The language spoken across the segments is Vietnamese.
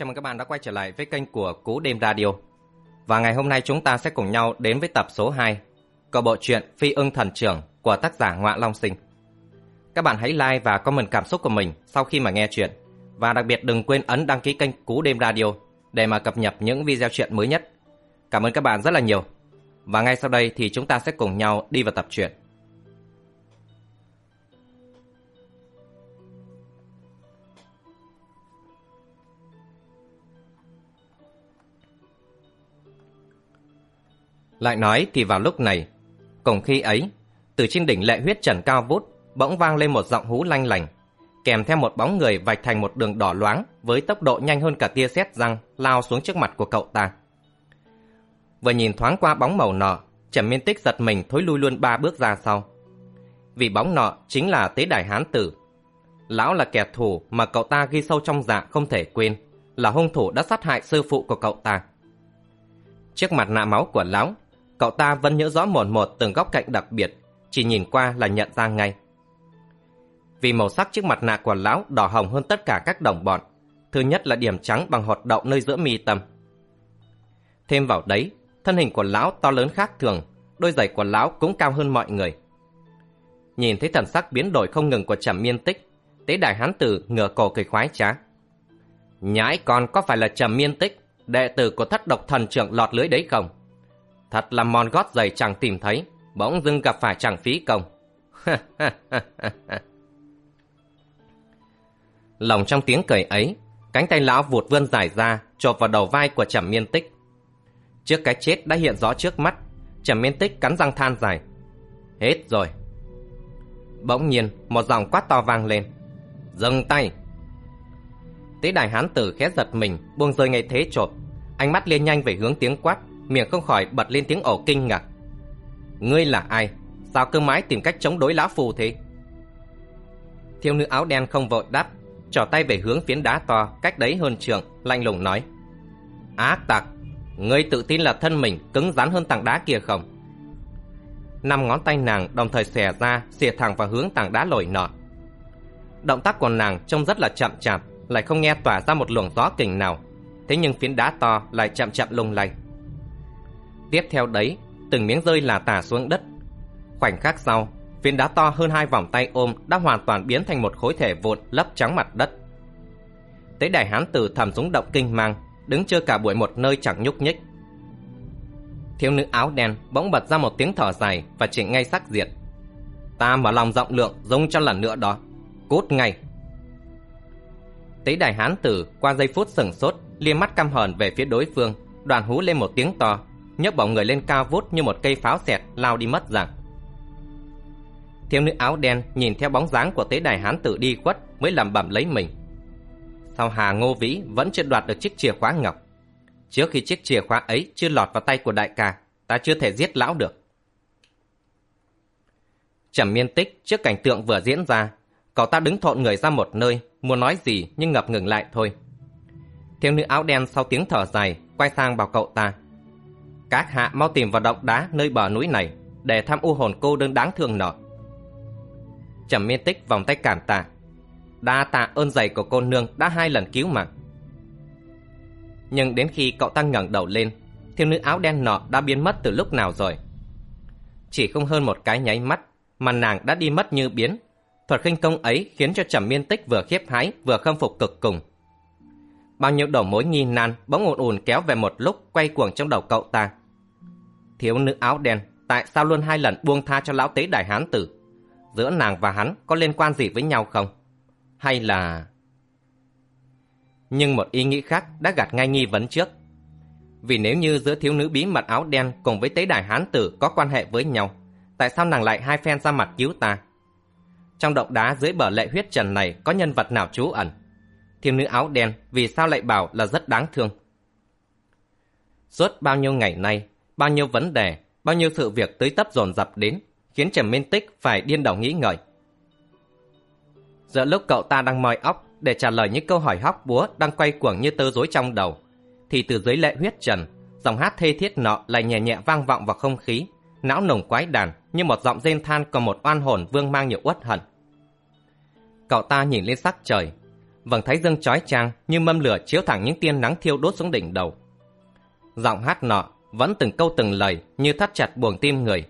chào mừng các bạn đã quay trở lại với kênh của Cú Đêm Radio. Và ngày hôm nay chúng ta sẽ cùng nhau đến với tập số 2 của bộ truyện Phi ưng thần trưởng của tác giả Ngoạ Long Sinh. Các bạn hãy like và comment cảm xúc của mình sau khi mà nghe chuyện. Và đặc biệt đừng quên ấn đăng ký kênh Cú Đêm Radio để mà cập nhật những video chuyện mới nhất. Cảm ơn các bạn rất là nhiều. Và ngay sau đây thì chúng ta sẽ cùng nhau đi vào tập truyện. Lại nói thì vào lúc này, cùng khi ấy, từ trên đỉnh lệ huyết trần cao vút, bỗng vang lên một giọng hú lanh lành, kèm theo một bóng người vạch thành một đường đỏ loáng với tốc độ nhanh hơn cả tia sét răng lao xuống trước mặt của cậu ta. Vừa nhìn thoáng qua bóng màu nọ, Trầm Miên Tích giật mình thối lui luôn ba bước ra sau. Vì bóng nọ chính là tế Đại hán tử. Lão là kẻ thù mà cậu ta ghi sâu trong dạ không thể quên, là hung thủ đã sát hại sư phụ của cậu ta. Trước mặt nạ máu của lão, cậu ta vẫn nhớ rõ một một từng góc cạnh đặc biệt, chỉ nhìn qua là nhận ra ngay. Vì màu sắc chiếc mặt nạ của lão đỏ hồng hơn tất cả các đồng bọn, thứ nhất là điểm trắng bằng hột đậu nơi giữa mi tâm. Thêm vào đấy, thân hình của lão to lớn khác thường, đôi giày của lão cũng cao hơn mọi người. Nhìn thấy thần sắc biến đổi không ngừng của Trầm Miên Tích, tế đại hán tử ngửa cổ cười khoái trá. Nhãi con có phải là Trầm Miên Tích, đệ tử của thất độc thần trưởng lọt lưới đấy không? Thật là mòn gót giày chẳng tìm thấy, bỗng dưng gặp phải chẳng phí công. Lòng trong tiếng cười ấy, cánh tay lão vụt vươn dài ra, chộp vào đầu vai của Trầm Miên Tích. Trước cái chết đã hiện rõ trước mắt, Trầm Miên Tích cắn răng than dài. Hết rồi. Bỗng nhiên, một giọng quát to vang lên. Dừng tay! Tế đài hán tử khẽ giật mình, buông rơi ngay thế chộp. Ánh mắt liên nhanh về hướng tiếng quát, miệng không khỏi bật lên tiếng ổ kinh ngạc. Ngươi là ai? Sao cơ mãi tìm cách chống đối lão phù thế? Thiếu nữ áo đen không vội đáp, trỏ tay về hướng phiến đá to cách đấy hơn trường, lạnh lùng nói. Ác tặc, ngươi tự tin là thân mình cứng rắn hơn tảng đá kia không? Năm ngón tay nàng đồng thời xòe ra, xìa thẳng vào hướng tảng đá lồi nọ. Động tác của nàng trông rất là chậm chạp, lại không nghe tỏa ra một luồng gió kình nào. Thế nhưng phiến đá to lại chậm chậm lung lay. Tiếp theo đấy, từng miếng rơi là tả xuống đất. Khoảnh khắc sau, viên đá to hơn hai vòng tay ôm đã hoàn toàn biến thành một khối thể vụn lấp trắng mặt đất. Tế đại hán tử thầm rúng động kinh mang, đứng chưa cả buổi một nơi chẳng nhúc nhích. Thiếu nữ áo đen bỗng bật ra một tiếng thở dài và chỉnh ngay sắc diệt. Ta mở lòng rộng lượng giống cho lần nữa đó. Cút ngay! Tế đại hán tử qua giây phút sừng sốt, liếc mắt căm hờn về phía đối phương, đoàn hú lên một tiếng to, nhấc bổng người lên cao vút như một cây pháo xẹt lao đi mất dạng. Thiếu nữ áo đen nhìn theo bóng dáng của tế đài hán tử đi khuất mới làm bẩm lấy mình. Sao Hà Ngô Vĩ vẫn chưa đoạt được chiếc chìa khóa ngọc? Trước khi chiếc chìa khóa ấy chưa lọt vào tay của đại ca, ta chưa thể giết lão được. Trầm miên tích trước cảnh tượng vừa diễn ra, cậu ta đứng thộn người ra một nơi, muốn nói gì nhưng ngập ngừng lại thôi. Thiếu nữ áo đen sau tiếng thở dài, quay sang bảo cậu ta. Các hạ mau tìm vào động đá nơi bờ núi này, để thăm u hồn cô đơn đáng thương nọ. Trầm miên tích vòng tay cản tạ. Đa tạ ơn dày của cô nương đã hai lần cứu mạng. Nhưng đến khi cậu ta ngẩng đầu lên, thiếu nữ áo đen nọ đã biến mất từ lúc nào rồi. Chỉ không hơn một cái nháy mắt, mà nàng đã đi mất như biến. Thuật khinh công ấy khiến cho Trầm Miên Tích vừa khiếp hái vừa khâm phục cực cùng. Bao nhiêu đầu mối nghi nan bỗng ồn ồn kéo về một lúc quay cuồng trong đầu cậu ta. Thiếu nữ áo đen, tại sao luôn hai lần buông tha cho lão tế đại hán tử? Giữa nàng và hắn có liên quan gì với nhau không? Hay là... Nhưng một ý nghĩ khác đã gạt ngay nghi vấn trước. Vì nếu như giữa thiếu nữ bí mật áo đen cùng với tế đại hán tử có quan hệ với nhau, tại sao nàng lại hai phen ra mặt cứu ta? Trong động đá dưới bờ lệ huyết trần này có nhân vật nào trú ẩn? Thiếu nữ áo đen vì sao lại bảo là rất đáng thương? Suốt bao nhiêu ngày nay, bao nhiêu vấn đề, bao nhiêu sự việc tới tấp dồn dập đến, khiến Trầm Minh Tích phải điên đầu nghĩ ngợi. Giữa lúc cậu ta đang moi óc để trả lời những câu hỏi hóc búa đang quay cuồng như tơ rối trong đầu, thì từ dưới lệ huyết trần, giọng hát thê thiết nọ lại nhẹ nhẹ vang vọng vào không khí, não nồng quái đàn như một giọng rên than còn một oan hồn vương mang nhiều uất hận. Cậu ta nhìn lên sắc trời, vầng thái dương chói chang như mâm lửa chiếu thẳng những tia nắng thiêu đốt xuống đỉnh đầu. Giọng hát nọ vẫn từng câu từng lời như thắt chặt buồng tim người.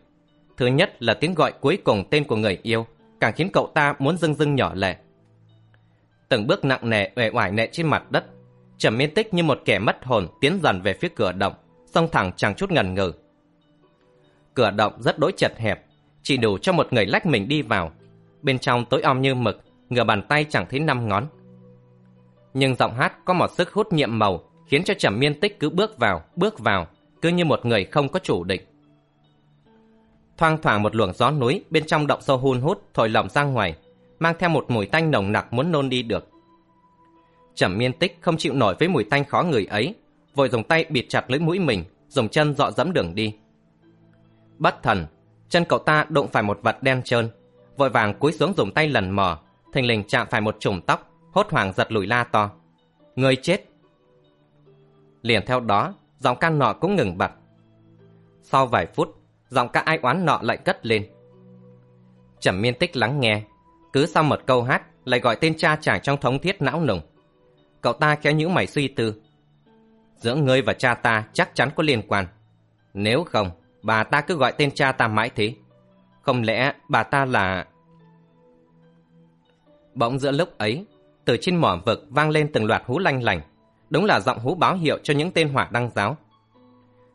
Thứ nhất là tiếng gọi cuối cùng tên của người yêu, càng khiến cậu ta muốn dưng dưng nhỏ lệ. Từng bước nặng nề uể oải nệ trên mặt đất, Trầm Miên Tích như một kẻ mất hồn tiến dần về phía cửa động, song thẳng chẳng chút ngần ngừ. Cửa động rất đối chật hẹp, chỉ đủ cho một người lách mình đi vào. Bên trong tối om như mực, ngửa bàn tay chẳng thấy năm ngón. Nhưng giọng hát có một sức hút nhiệm màu khiến cho Trầm Miên Tích cứ bước vào, bước vào, cứ như một người không có chủ định. Thoang thoảng một luồng gió núi bên trong động sâu hun hút thổi lỏng ra ngoài, mang theo một mùi tanh nồng nặc muốn nôn đi được. Trầm Miên Tích không chịu nổi với mùi tanh khó người ấy, vội dùng tay bịt chặt lưỡi mũi mình, dùng chân dọ dẫm đường đi. Bất thần, chân cậu ta đụng phải một vật đen trơn, vội vàng cúi xuống dùng tay lần mò, thình lình chạm phải một chùm tóc, hốt hoảng giật lùi la to. Người chết! Liền theo đó, giọng ca nọ cũng ngừng bật. Sau vài phút, giọng ca ai oán nọ lại cất lên. Trầm miên tích lắng nghe, cứ sau một câu hát lại gọi tên cha chàng trong thống thiết não nùng. Cậu ta kéo những mày suy tư. Giữa ngươi và cha ta chắc chắn có liên quan. Nếu không, bà ta cứ gọi tên cha ta mãi thế. Không lẽ bà ta là... Bỗng giữa lúc ấy, từ trên mỏ vực vang lên từng loạt hú lanh lành. Đúng là giọng hú báo hiệu cho những tên hỏa đăng giáo.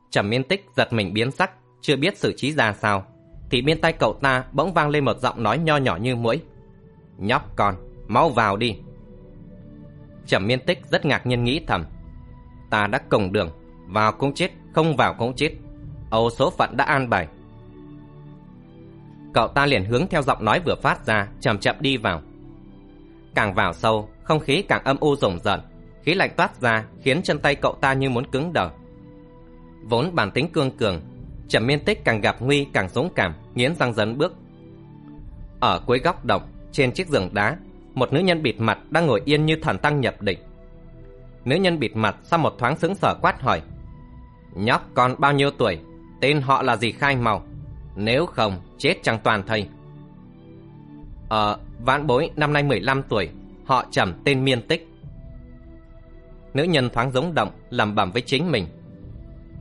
Trầm miên tích giật mình biến sắc, chưa biết xử trí ra sao. Thì bên tay cậu ta bỗng vang lên một giọng nói nho nhỏ như mũi. Nhóc con, mau vào đi. Trầm miên tích rất ngạc nhiên nghĩ thầm. Ta đã cùng đường, vào cũng chết, không vào cũng chết. Âu số phận đã an bài. Cậu ta liền hướng theo giọng nói vừa phát ra, chậm chậm đi vào. Càng vào sâu, không khí càng âm u rùng rợn, khí lạnh toát ra khiến chân tay cậu ta như muốn cứng đờ. Vốn bản tính cương cường, Trầm Miên Tích càng gặp nguy càng dũng cảm, nghiến răng dấn bước. Ở cuối góc động, trên chiếc giường đá, một nữ nhân bịt mặt đang ngồi yên như thần tăng nhập định. Nữ nhân bịt mặt sau một thoáng sững sờ quát hỏi: "Nhóc còn bao nhiêu tuổi? Tên họ là gì khai màu? Nếu không, chết chẳng toàn thây." Ờ, vãn bối năm nay 15 tuổi, họ Trầm tên Miên Tích. Nữ nhân thoáng giống động, lẩm bẩm với chính mình.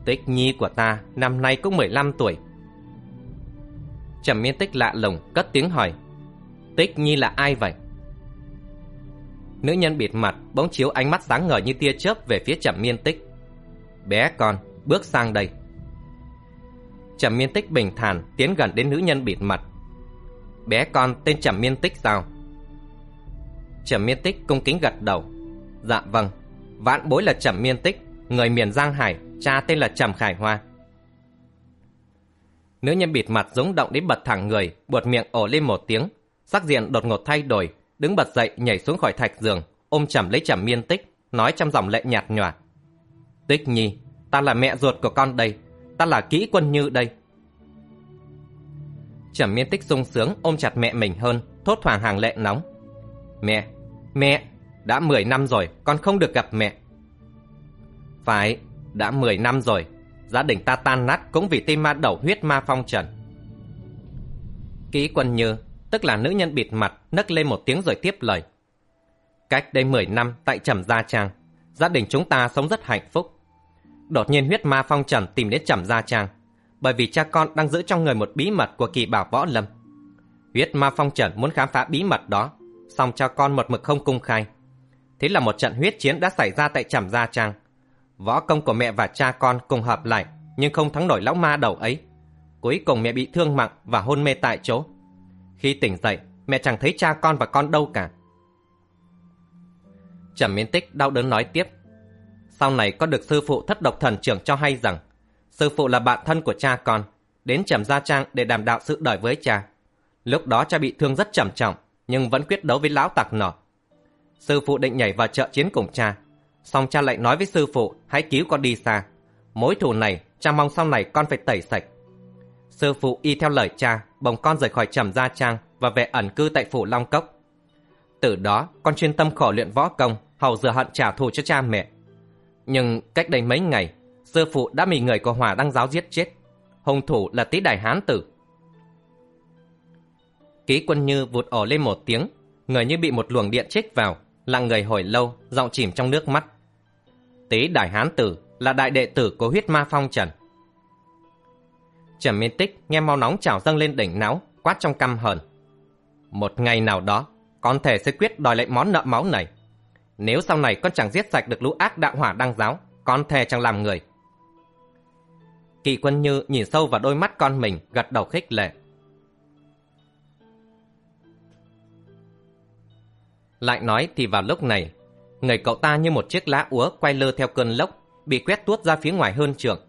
Tích nhi của ta năm nay cũng 15 tuổi. Trầm Miên Tích lạ lùng cất tiếng hỏi: "Tích nhi là ai vậy?" Nữ nhân bịt mặt bỗng chiếu ánh mắt sáng ngời như tia chớp về phía Trầm Miên Tích. "Bé con, bước sang đây." Trầm Miên Tích bình thản tiến gần đến nữ nhân bịt mặt. "Bé con tên Trầm Miên Tích sao?" Trầm Miên Tích cung kính gật đầu. "Dạ vâng, vãn bối là Trầm Miên Tích, người miền Giang Hải, cha tên là Trầm Khải Hoa." Nữ nhân bịt mặt giống động đến bật thẳng người, buột miệng ồ lên một tiếng, sắc diện đột ngột thay đổi, đứng bật dậy nhảy xuống khỏi thạch giường, ôm trầm lấy Trầm Miên Tích, nói trong dòng lệ nhạt nhòa. Tích Nhi, ta là mẹ ruột của con đây, ta là kỹ quân như đây. Trầm Miên Tích sung sướng ôm chặt mẹ mình hơn, thốt thoảng hàng lệ nóng. Mẹ, mẹ, đã 10 năm rồi, con không được gặp mẹ. Phải, đã 10 năm rồi, gia đình ta tan nát cũng vì tim ma đầu huyết ma phong trần. Ký quân như, tức là nữ nhân bịt mặt, nấc lên một tiếng rồi tiếp lời. Cách đây 10 năm tại Trầm Gia Trang, gia đình chúng ta sống rất hạnh phúc. Đột nhiên huyết ma phong trần tìm đến Trầm Gia Trang, bởi vì cha con đang giữ trong người một bí mật của kỳ bảo võ lâm. Huyết ma phong trần muốn khám phá bí mật đó, song cha con một mực không cung khai. Thế là một trận huyết chiến đã xảy ra tại Trầm Gia Trang. Võ công của mẹ và cha con cùng hợp lại, nhưng không thắng nổi lão ma đầu ấy. Cuối cùng mẹ bị thương nặng và hôn mê tại chỗ. Khi tỉnh dậy, mẹ chẳng thấy cha con và con đâu cả. Trầm Miên Tích đau đớn nói tiếp. Sau này con được sư phụ thất độc thần trưởng cho hay rằng sư phụ là bạn thân của cha con, đến Trầm Gia Trang để đảm đạo sự đời với cha. Lúc đó cha bị thương rất trầm trọng, nhưng vẫn quyết đấu với lão tặc nọ. Sư phụ định nhảy vào trợ chiến cùng cha, song cha lại nói với sư phụ hãy cứu con đi xa. Mối thù này, cha mong sau này con phải tẩy sạch. Sư phụ y theo lời cha, bồng con rời khỏi Trầm Gia Trang và về ẩn cư tại phủ Long Cốc. Từ đó, con chuyên tâm khổ luyện võ công, hầu rửa hận trả thù cho cha mẹ. Nhưng cách đây mấy ngày, sư phụ đã bị người của Hòa Đăng Giáo giết chết. Hung thủ là tí đại hán tử. Ký quân như vụt ổ lên một tiếng, người như bị một luồng điện chích vào, Lặng người hồi lâu, giọng chìm trong nước mắt. Tế Đại Hán Tử là đại đệ tử của huyết ma phong trần. Trần miên tích nghe mau nóng trào dâng lên đỉnh não, quát trong căm hờn. Một ngày nào đó, con thể sẽ quyết đòi lại món nợ máu này. Nếu sau này con chẳng giết sạch được lũ ác đạo hỏa đăng giáo, con thề chẳng làm người. Kỵ quân như nhìn sâu vào đôi mắt con mình, gật đầu khích lệ. Lại nói thì vào lúc này, người cậu ta như một chiếc lá úa quay lơ theo cơn lốc, bị quét tuốt ra phía ngoài hơn trường.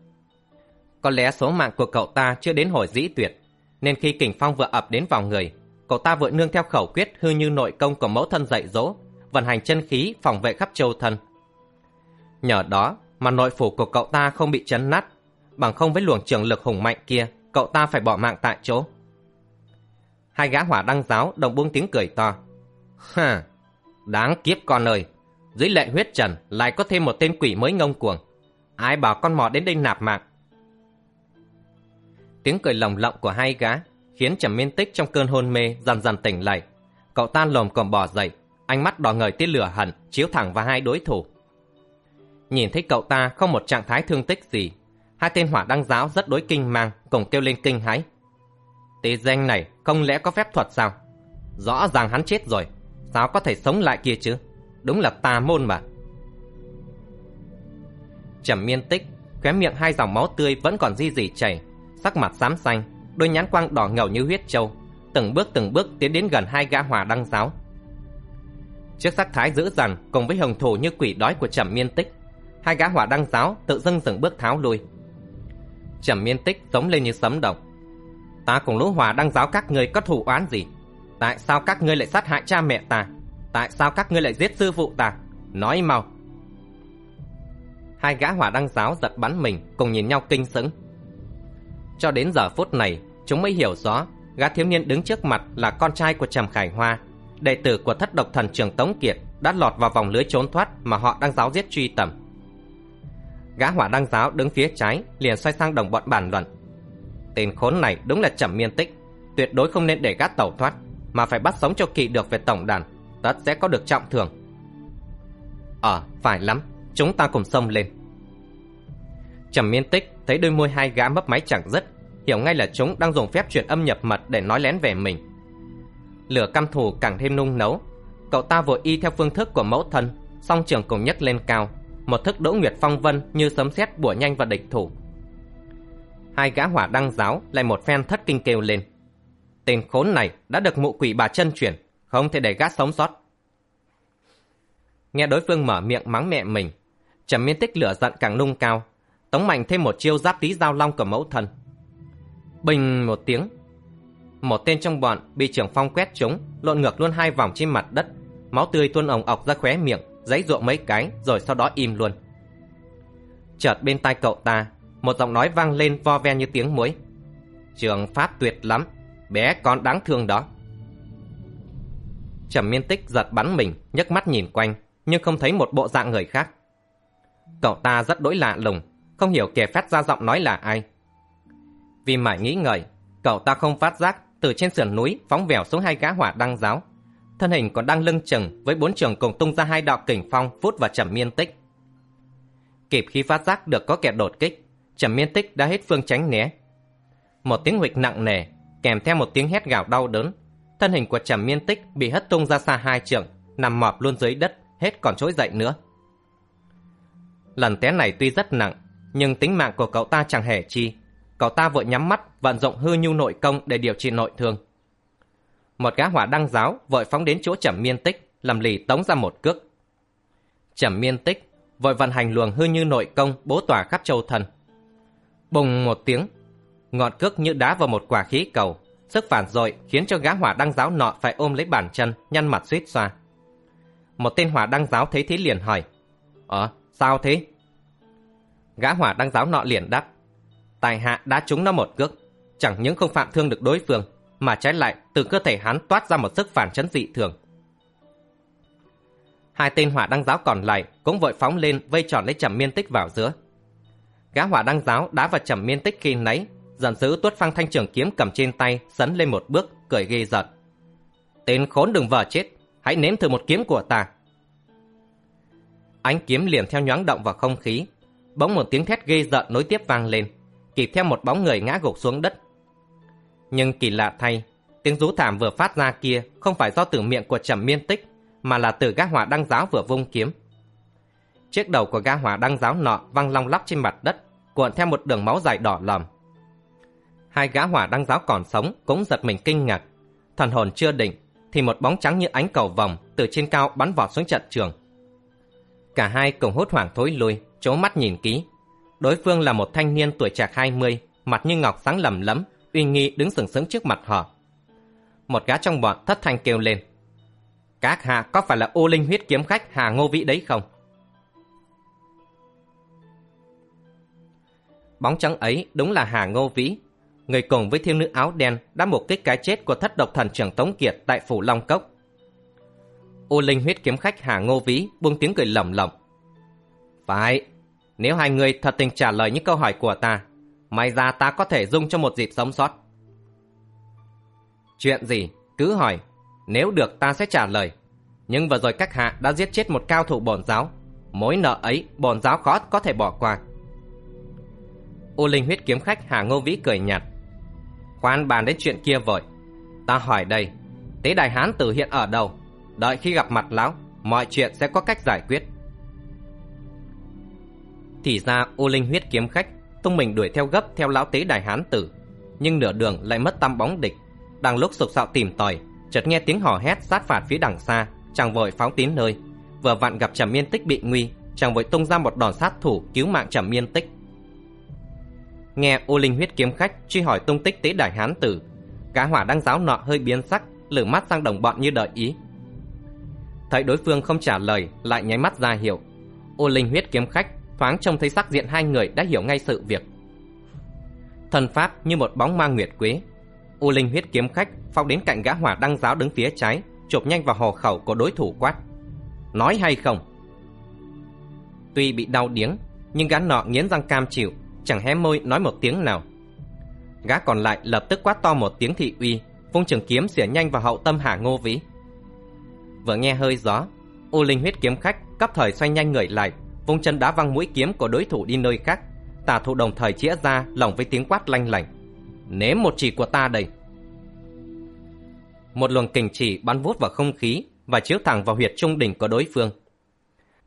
Có lẽ số mạng của cậu ta chưa đến hồi dĩ tuyệt, nên khi kình phong vừa ập đến vào người, cậu ta vội nương theo khẩu quyết hư như nội công của mẫu thân dạy dỗ, vận hành chân khí phòng vệ khắp châu thân. Nhờ đó mà nội phủ của cậu ta không bị chấn nát, bằng không với luồng trường lực hùng mạnh kia, cậu ta phải bỏ mạng tại chỗ. Hai gã hỏa đăng giáo đồng buông tiếng cười to. Ha, đáng kiếp con ơi, dưới lệ huyết trần lại có thêm một tên quỷ mới ngông cuồng. Ai bảo con mò đến đây nạp mạng? Tiếng cười lồng lộng của hai gã khiến Trầm Miên Tích trong cơn hôn mê dần dần tỉnh lại. Cậu ta lồm cồm bò dậy, ánh mắt đỏ ngời tia lửa hận chiếu thẳng vào hai đối thủ. Nhìn thấy cậu ta không một trạng thái thương tích gì, hai tên hỏa đăng giáo rất đối kinh mang cùng kêu lên kinh hãi. Tê danh này không lẽ có phép thuật sao? Rõ ràng hắn chết rồi, sao có thể sống lại kia chứ? Đúng là tà môn mà. Trầm miên tích, khóe miệng hai dòng máu tươi vẫn còn di dì chảy, sắc mặt xám xanh, đôi nhãn quang đỏ ngầu như huyết trâu, từng bước từng bước tiến đến gần hai gã hòa đăng giáo. Trước sắc thái dữ dằn cùng với hồng thủ như quỷ đói của Trầm Miên Tích, hai gã hỏa đăng giáo tự dưng dừng bước tháo lui. Trầm Miên Tích giống lên như sấm động. Ta cùng lũ hòa đăng giáo các ngươi có thù oán gì? Tại sao các ngươi lại sát hại cha mẹ ta? Tại sao các ngươi lại giết sư phụ ta? Nói mau. Hai gã hỏa đăng giáo giật bắn mình cùng nhìn nhau kinh sững. Cho đến giờ phút này, chúng mới hiểu rõ gã thiếu niên đứng trước mặt là con trai của Trầm Khải Hoa, đệ tử của thất độc thần trường Tống Kiệt đã lọt vào vòng lưới trốn thoát mà họ đang giáo giết truy tầm. Gã hỏa đăng giáo đứng phía trái liền xoay sang đồng bọn bàn luận. Tên khốn này đúng là Trầm Miên Tích, tuyệt đối không nên để gã tẩu thoát, mà phải bắt sống cho kỵ được về tổng đàn, tất sẽ có được trọng thưởng. Ờ, phải lắm, chúng ta cùng xông lên. Trầm Miên Tích thấy đôi môi hai gã mấp máy chẳng dứt, hiểu ngay là chúng đang dùng phép chuyển âm nhập mật để nói lén về mình. Lửa căm thù càng thêm nung nấu, cậu ta vội y theo phương thức của mẫu thân, song trường cùng nhấc lên cao, một thức đỗ nguyệt phong vân như sấm sét bủa nhanh vào địch thủ. Hai gã hỏa đăng giáo lại một phen thất kinh kêu lên. Tên khốn này đã được mụ quỷ bà chân chuyển, không thể để gã sống sót. Nghe đối phương mở miệng mắng mẹ mình, trầm miên tích lửa giận càng nung cao, tống mạnh thêm một chiêu giáp tí giao long của mẫu thân. Bình một tiếng, một tên trong bọn bị trưởng phong quét trúng, lộn ngược luôn hai vòng trên mặt đất, máu tươi tuôn ồng ọc ra khóe miệng, giãy ruộng mấy cái rồi sau đó im luôn. Chợt bên tai cậu ta, một giọng nói vang lên vo ve như tiếng muối. Trường pháp tuyệt lắm, bé con đáng thương đó. Trầm miên tích giật bắn mình, nhấc mắt nhìn quanh, nhưng không thấy một bộ dạng người khác. Cậu ta rất đối lạ lùng, không hiểu kẻ phát ra giọng nói là ai. Vì mãi nghĩ ngợi, cậu ta không phát giác từ trên sườn núi phóng vèo xuống hai gã hỏa đăng giáo. Thân hình còn đang lưng chừng với bốn trường cùng tung ra hai đạo kình phong phút và trầm miên tích. Kịp khi phát giác được có kẻ đột kích, trầm miên tích đã hết phương tránh né. Một tiếng huỵch nặng nề, kèm theo một tiếng hét gào đau đớn. Thân hình của trầm miên tích bị hất tung ra xa hai trượng, nằm mọp luôn dưới đất, hết còn trỗi dậy nữa. Lần té này tuy rất nặng, nhưng tính mạng của cậu ta chẳng hề chi. Cậu ta vội nhắm mắt, vận dụng hư nhu nội công để điều trị nội thương. Một gã hỏa đăng giáo vội phóng đến chỗ trầm miên tích, làm lì tống ra một cước. Trầm miên tích vội vận hành luồng hư như nội công bố tỏa khắp châu thần. Bùng một tiếng, ngọn cước như đá vào một quả khí cầu, sức phản dội khiến cho gã hỏa đăng giáo nọ phải ôm lấy bàn chân, nhăn mặt suýt xoa. Một tên hỏa đăng giáo thấy thế liền hỏi, Ờ, sao thế? Gã hỏa đăng giáo nọ liền đáp, Tài hạ đã trúng nó một cước, chẳng những không phạm thương được đối phương, mà trái lại từ cơ thể hắn toát ra một sức phản chấn dị thường. Hai tên hỏa đăng giáo còn lại cũng vội phóng lên vây tròn lấy trầm miên tích vào giữa. Gã hỏa đăng giáo đá vào trầm miên tích khi nấy, giận dữ tuốt phăng thanh trường kiếm cầm trên tay, sấn lên một bước, cười ghê giật. Tên khốn đừng vờ chết, hãy nếm thử một kiếm của ta. Ánh kiếm liền theo nhoáng động vào không khí. Bỗng một tiếng thét ghê giận nối tiếp vang lên, kịp theo một bóng người ngã gục xuống đất. Nhưng kỳ lạ thay, tiếng rú thảm vừa phát ra kia không phải do từ miệng của Trầm Miên Tích, mà là từ gã hỏa đăng giáo vừa vung kiếm. Chiếc đầu của gã hỏa đăng giáo nọ văng long lóc trên mặt đất, cuộn theo một đường máu dài đỏ lòm. Hai gã hỏa đăng giáo còn sống cũng giật mình kinh ngạc. Thần hồn chưa định, thì một bóng trắng như ánh cầu vòng từ trên cao bắn vọt xuống trận trường. Cả hai cùng hốt hoảng thối lui, chố mắt nhìn kỹ. Đối phương là một thanh niên tuổi trạc 20, mặt như ngọc sáng lầm lấm, uy nghi đứng sừng sững trước mặt họ. Một gã trong bọn thất thanh kêu lên. Các hạ có phải là ô linh huyết kiếm khách Hà Ngô Vĩ đấy không? Bóng trắng ấy đúng là Hà Ngô Vĩ, người cùng với thiếu nữ áo đen đã mục kích cái chết của thất độc thần trưởng Tống Kiệt tại phủ Long Cốc. Ô linh huyết kiếm khách Hà Ngô Vĩ buông tiếng cười lẩm lẩm. Phải, nếu hai người thật tình trả lời những câu hỏi của ta, may ra ta có thể dung cho một dịp sống sót. Chuyện gì, cứ hỏi, nếu được ta sẽ trả lời. Nhưng vừa rồi các hạ đã giết chết một cao thủ bổn giáo, mối nợ ấy bổn giáo khó có thể bỏ qua. Ô linh huyết kiếm khách Hà Ngô Vĩ cười nhạt. Khoan bàn đến chuyện kia vội. Ta hỏi đây, tế đại hán tử hiện ở đâu? Đợi khi gặp mặt lão, mọi chuyện sẽ có cách giải quyết. Thì ra ô linh huyết kiếm khách tung mình đuổi theo gấp theo lão tế đại hán tử, nhưng nửa đường lại mất tăm bóng địch. Đang lúc sục sạo tìm tòi, chợt nghe tiếng hò hét sát phạt phía đằng xa, chàng vội phóng tín nơi. Vừa vặn gặp Trầm Miên Tích bị nguy, chàng vội tung ra một đòn sát thủ cứu mạng Trầm Miên Tích. Nghe ô linh huyết kiếm khách truy hỏi tung tích tế đại hán tử, cá hỏa đăng giáo nọ hơi biến sắc, lử mắt sang đồng bọn như đợi ý. Thấy đối phương không trả lời, lại nháy mắt ra hiệu. Ô linh huyết kiếm khách thoáng trông thấy sắc diện hai người đã hiểu ngay sự việc. Thần pháp như một bóng ma nguyệt quế. Ô linh huyết kiếm khách phóng đến cạnh gã hỏa đăng giáo đứng phía trái, chụp nhanh vào hồ khẩu của đối thủ quát. Nói hay không? Tuy bị đau điếng, nhưng gã nọ nghiến răng cam chịu, chẳng hé môi nói một tiếng nào. Gã còn lại lập tức quát to một tiếng thị uy, vung trường kiếm xỉa nhanh vào hậu tâm Hà Ngô Vĩ. Vừa nghe hơi gió, U Linh huyết kiếm khách cấp thời xoay nhanh người lại, vung chân đá văng mũi kiếm của đối thủ đi nơi khác. Tả thủ đồng thời chĩa ra lòng với tiếng quát lanh lảnh. Nếm một chỉ của ta đây. Một luồng kình chỉ bắn vút vào không khí và chiếu thẳng vào huyệt trung đỉnh của đối phương.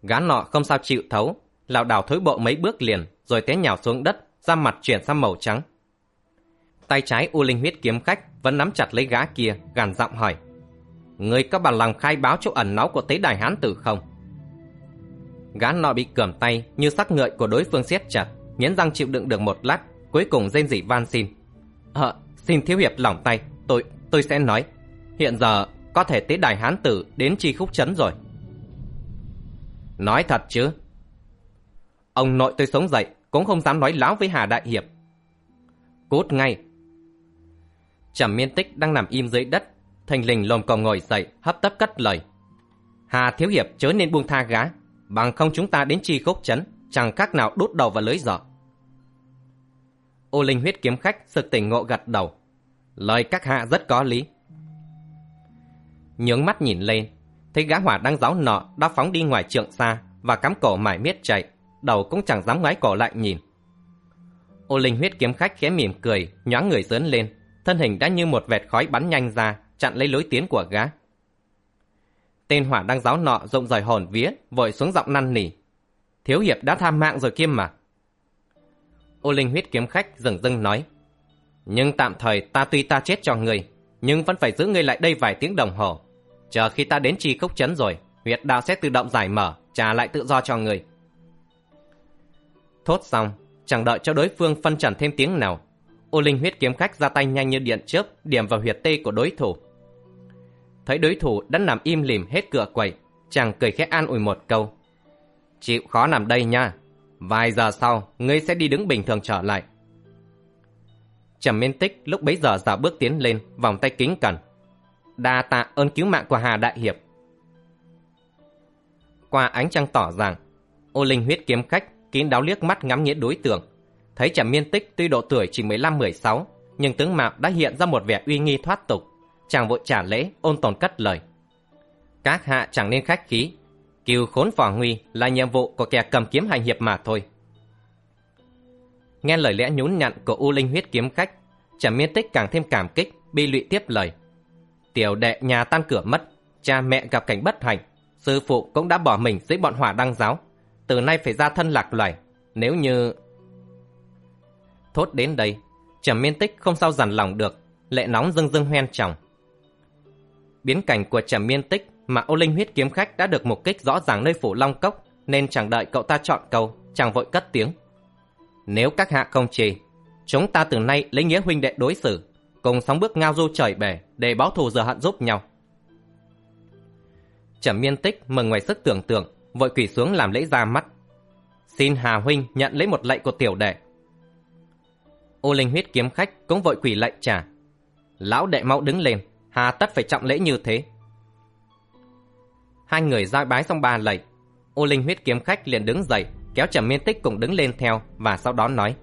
Gã nọ không sao chịu thấu, lảo đảo thối bộ mấy bước liền, rồi té nhào xuống đất, da mặt chuyển sang màu trắng. Tay trái U Linh huyết kiếm khách vẫn nắm chặt lấy gã kia, gàn giọng hỏi. Người có bản lòng khai báo chỗ ẩn náu của tế đài hán tử không? Gã nọ bị cầm tay như sắc ngợi của đối phương siết chặt, nghiến răng chịu đựng được một lát, cuối cùng rên rỉ van xin. Ờ, xin thiếu hiệp lỏng tay, tôi, tôi sẽ nói. Hiện giờ có thể tế đài hán tử đến chi khúc chấn rồi. Nói thật chứ? Ông nội tôi sống dậy cũng không dám nói láo với Hà Đại Hiệp. Cút ngay! Trầm miên tích đang nằm im dưới đất, thành lình lồm cồm ngồi dậy, hấp tấp cất lời. Hà Thiếu Hiệp chớ nên buông tha gá, bằng không chúng ta đến chi khúc chấn, chẳng khác nào đút đầu vào lưới giỏ. Ô Linh huyết kiếm khách sực tỉnh ngộ gật đầu. Lời các hạ rất có lý. Nhướng mắt nhìn lên, thấy gã hỏa đang giáo nọ đã phóng đi ngoài trượng xa và cắm cổ mải miết chạy, đầu cũng chẳng dám ngoái cổ lại nhìn. Ô Linh huyết kiếm khách khẽ mỉm cười, nhoáng người dớn lên, thân hình đã như một vệt khói bắn nhanh ra, chặn lấy lối tiến của gã. Tên hỏa đang giáo nọ rộng rời hồn vía, vội xuống giọng năn nỉ. Thiếu hiệp đã tham mạng rồi kiêm mà. Ô Linh huyết kiếm khách dừng dưng nói. Nhưng tạm thời ta tuy ta chết cho người, nhưng vẫn phải giữ ngươi lại đây vài tiếng đồng hồ. Chờ khi ta đến trì khúc chấn rồi, huyệt đạo sẽ tự động giải mở, trả lại tự do cho người. Thốt xong, chẳng đợi cho đối phương phân trần thêm tiếng nào. Ô Linh huyết kiếm khách ra tay nhanh như điện chớp, điểm vào huyệt tê của đối thủ. Thấy đối thủ đã nằm im lìm hết cửa quậy, chàng cười khẽ an ủi một câu. Chịu khó nằm đây nha, vài giờ sau ngươi sẽ đi đứng bình thường trở lại. Trầm Miên Tích lúc bấy giờ dạo bước tiến lên, vòng tay kính cẩn. Đa tạ ơn cứu mạng của Hà Đại Hiệp. Qua ánh trăng tỏ rằng, ô linh huyết kiếm khách kín đáo liếc mắt ngắm nghĩa đối tượng. Thấy Trầm Miên Tích tuy độ tuổi chỉ 15-16, nhưng tướng mạo đã hiện ra một vẻ uy nghi thoát tục. Chàng vội trả lễ, ôn tồn cất lời. Các hạ chẳng nên khách khí. cứu khốn phò nguy là nhiệm vụ của kẻ cầm kiếm hành hiệp mà thôi. Nghe lời lẽ nhún nhặn của U Linh huyết kiếm khách, Trầm Miên Tích càng thêm cảm kích, bi lụy tiếp lời. Tiểu đệ nhà tan cửa mất, cha mẹ gặp cảnh bất hạnh, sư phụ cũng đã bỏ mình dưới bọn hỏa đăng giáo, từ nay phải ra thân lạc loài, nếu như... Thốt đến đây, Trầm Miên Tích không sao dằn lòng được, lệ nóng dưng dưng hoen tròng. Biến cảnh của Trầm Miên Tích mà ô linh huyết kiếm khách đã được mục kích rõ ràng nơi phủ Long Cốc, nên chẳng đợi cậu ta chọn câu, chẳng vội cất tiếng. Nếu các hạ không chê, chúng ta từ nay lấy nghĩa huynh đệ đối xử, cùng sóng bước ngao du trời bể để báo thù giờ hận giúp nhau. Trầm miên tích mừng ngoài sức tưởng tượng, vội quỳ xuống làm lễ ra mắt. Xin Hà huynh nhận lấy một lệnh của tiểu đệ. Ô linh huyết kiếm khách cũng vội quỳ lệnh trả. Lão đệ mau đứng lên, hà tất phải trọng lễ như thế. Hai người giao bái xong ba lệnh, ô linh huyết kiếm khách liền đứng dậy, kéo Trầm Miên Tích cùng đứng lên theo và sau đó nói: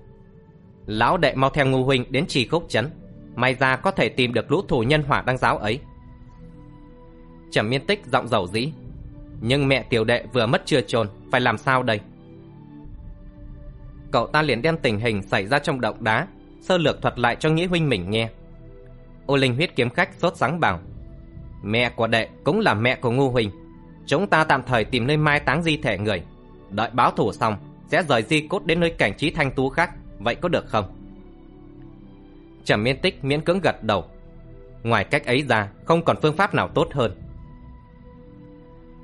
"Lão đệ mau theo Ngô huynh đến Trì Khúc chấn, may ra có thể tìm được lũ thủ nhân hỏa đăng giáo ấy." Trầm Miên Tích giọng dầu dĩ: "Nhưng mẹ tiểu đệ vừa mất chưa trồn phải làm sao đây?" Cậu ta liền đem tình hình xảy ra trong động đá, sơ lược thuật lại cho nghĩa huynh mình nghe. Ô Linh huyết kiếm khách sốt sắng bảo: "Mẹ của đệ cũng là mẹ của Ngô huynh." Chúng ta tạm thời tìm nơi mai táng di thể người Đợi báo thủ xong Sẽ rời di cốt đến nơi cảnh trí thanh tú khác Vậy có được không Trầm miên tích miễn cưỡng gật đầu Ngoài cách ấy ra Không còn phương pháp nào tốt hơn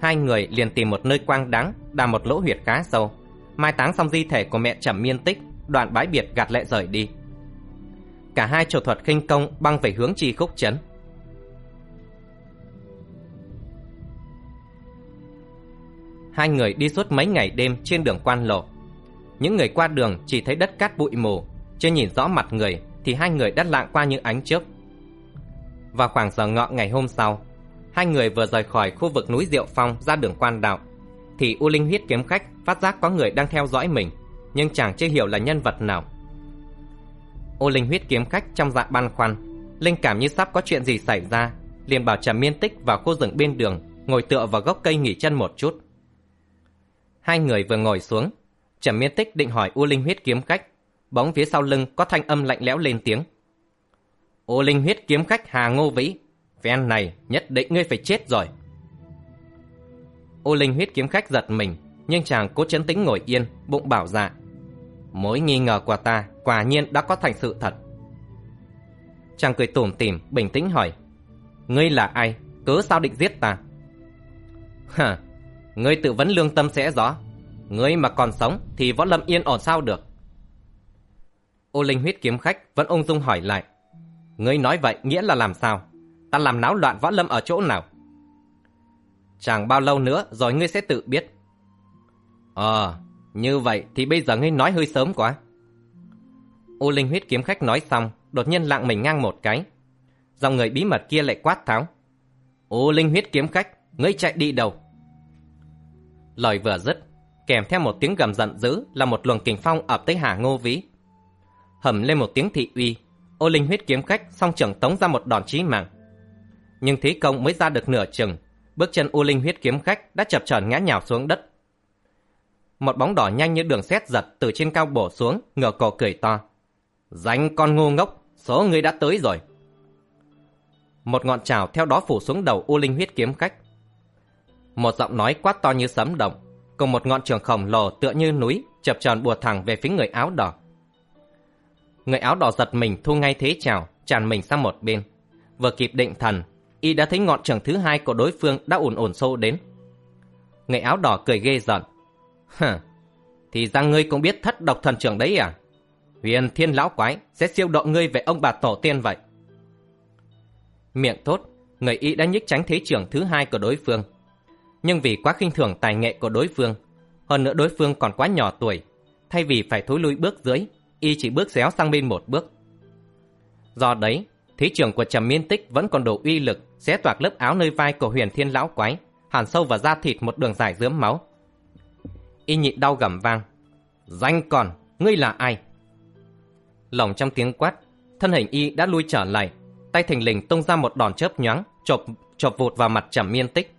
Hai người liền tìm một nơi quang đáng Đào một lỗ huyệt khá sâu Mai táng xong di thể của mẹ Trầm miên tích Đoạn bái biệt gạt lệ rời đi Cả hai trổ thuật khinh công băng về hướng chi khúc chấn Hai người đi suốt mấy ngày đêm trên đường quan lộ. Những người qua đường chỉ thấy đất cát bụi mù, chưa nhìn rõ mặt người thì hai người đã lạng qua như ánh chớp. Vào khoảng giờ ngọ ngày hôm sau, hai người vừa rời khỏi khu vực núi Diệu Phong ra đường quan đạo, thì U Linh huyết kiếm khách phát giác có người đang theo dõi mình, nhưng chẳng chưa hiểu là nhân vật nào. U Linh huyết kiếm khách trong dạ băn khoăn, linh cảm như sắp có chuyện gì xảy ra, liền bảo Trầm Miên Tích vào khu rừng bên đường, ngồi tựa vào gốc cây nghỉ chân một chút. Hai người vừa ngồi xuống, Trầm Miên Tích định hỏi U Linh huyết kiếm khách, bóng phía sau lưng có thanh âm lạnh lẽo lên tiếng. U Linh huyết kiếm khách Hà Ngô Vĩ, phen này nhất định ngươi phải chết rồi. Ô Linh huyết kiếm khách giật mình, nhưng chàng cố chấn tĩnh ngồi yên, bụng bảo dạ. Mối nghi ngờ của ta quả nhiên đã có thành sự thật. Chàng cười tủm tỉm, bình tĩnh hỏi. Ngươi là ai? Cớ sao định giết ta? Hả? Ngươi tự vấn lương tâm sẽ rõ. Ngươi mà còn sống thì võ lâm yên ổn sao được. Ô Linh huyết kiếm khách vẫn ung dung hỏi lại. Ngươi nói vậy nghĩa là làm sao? Ta làm náo loạn võ lâm ở chỗ nào? Chẳng bao lâu nữa rồi ngươi sẽ tự biết. Ờ, như vậy thì bây giờ ngươi nói hơi sớm quá. Ô Linh huyết kiếm khách nói xong, đột nhiên lạng mình ngang một cái. Dòng người bí mật kia lại quát tháo. Ô Linh huyết kiếm khách, ngươi chạy đi đâu? Lời vừa dứt, kèm theo một tiếng gầm giận dữ là một luồng kình phong ập tới Hà Ngô Vĩ. Hầm lên một tiếng thị uy, ô linh huyết kiếm khách song trưởng tống ra một đòn chí mạng. Nhưng Thí Công mới ra được nửa chừng, bước chân U linh huyết kiếm khách đã chập chờn ngã nhào xuống đất. Một bóng đỏ nhanh như đường sét giật từ trên cao bổ xuống, ngửa cổ cười to. Danh con ngu ngốc, số người đã tới rồi. Một ngọn trào theo đó phủ xuống đầu U linh huyết kiếm khách. Một giọng nói quát to như sấm động, cùng một ngọn trường khổng lồ tựa như núi chập tròn bùa thẳng về phía người áo đỏ. Người áo đỏ giật mình thu ngay thế trào, tràn mình sang một bên. Vừa kịp định thần, y đã thấy ngọn trường thứ hai của đối phương đã ổn ổn xô đến. Người áo đỏ cười ghê giận. Hừ, thì ra ngươi cũng biết thất độc thần trưởng đấy à? Huyền thiên lão quái sẽ siêu độ ngươi về ông bà tổ tiên vậy. Miệng tốt, người y đã nhích tránh thế trưởng thứ hai của đối phương, nhưng vì quá khinh thường tài nghệ của đối phương, hơn nữa đối phương còn quá nhỏ tuổi, thay vì phải thối lui bước dưới, y chỉ bước xéo sang bên một bước. Do đấy, thế trưởng của Trầm Miên Tích vẫn còn đủ uy lực, xé toạc lớp áo nơi vai của Huyền Thiên lão quái, hàn sâu vào da thịt một đường dài dướm máu. Y nhịn đau gầm vang, "Danh còn, ngươi là ai?" Lòng trong tiếng quát, thân hình y đã lui trở lại, tay thình lình tung ra một đòn chớp nhoáng, chộp chộp vụt vào mặt Trầm Miên Tích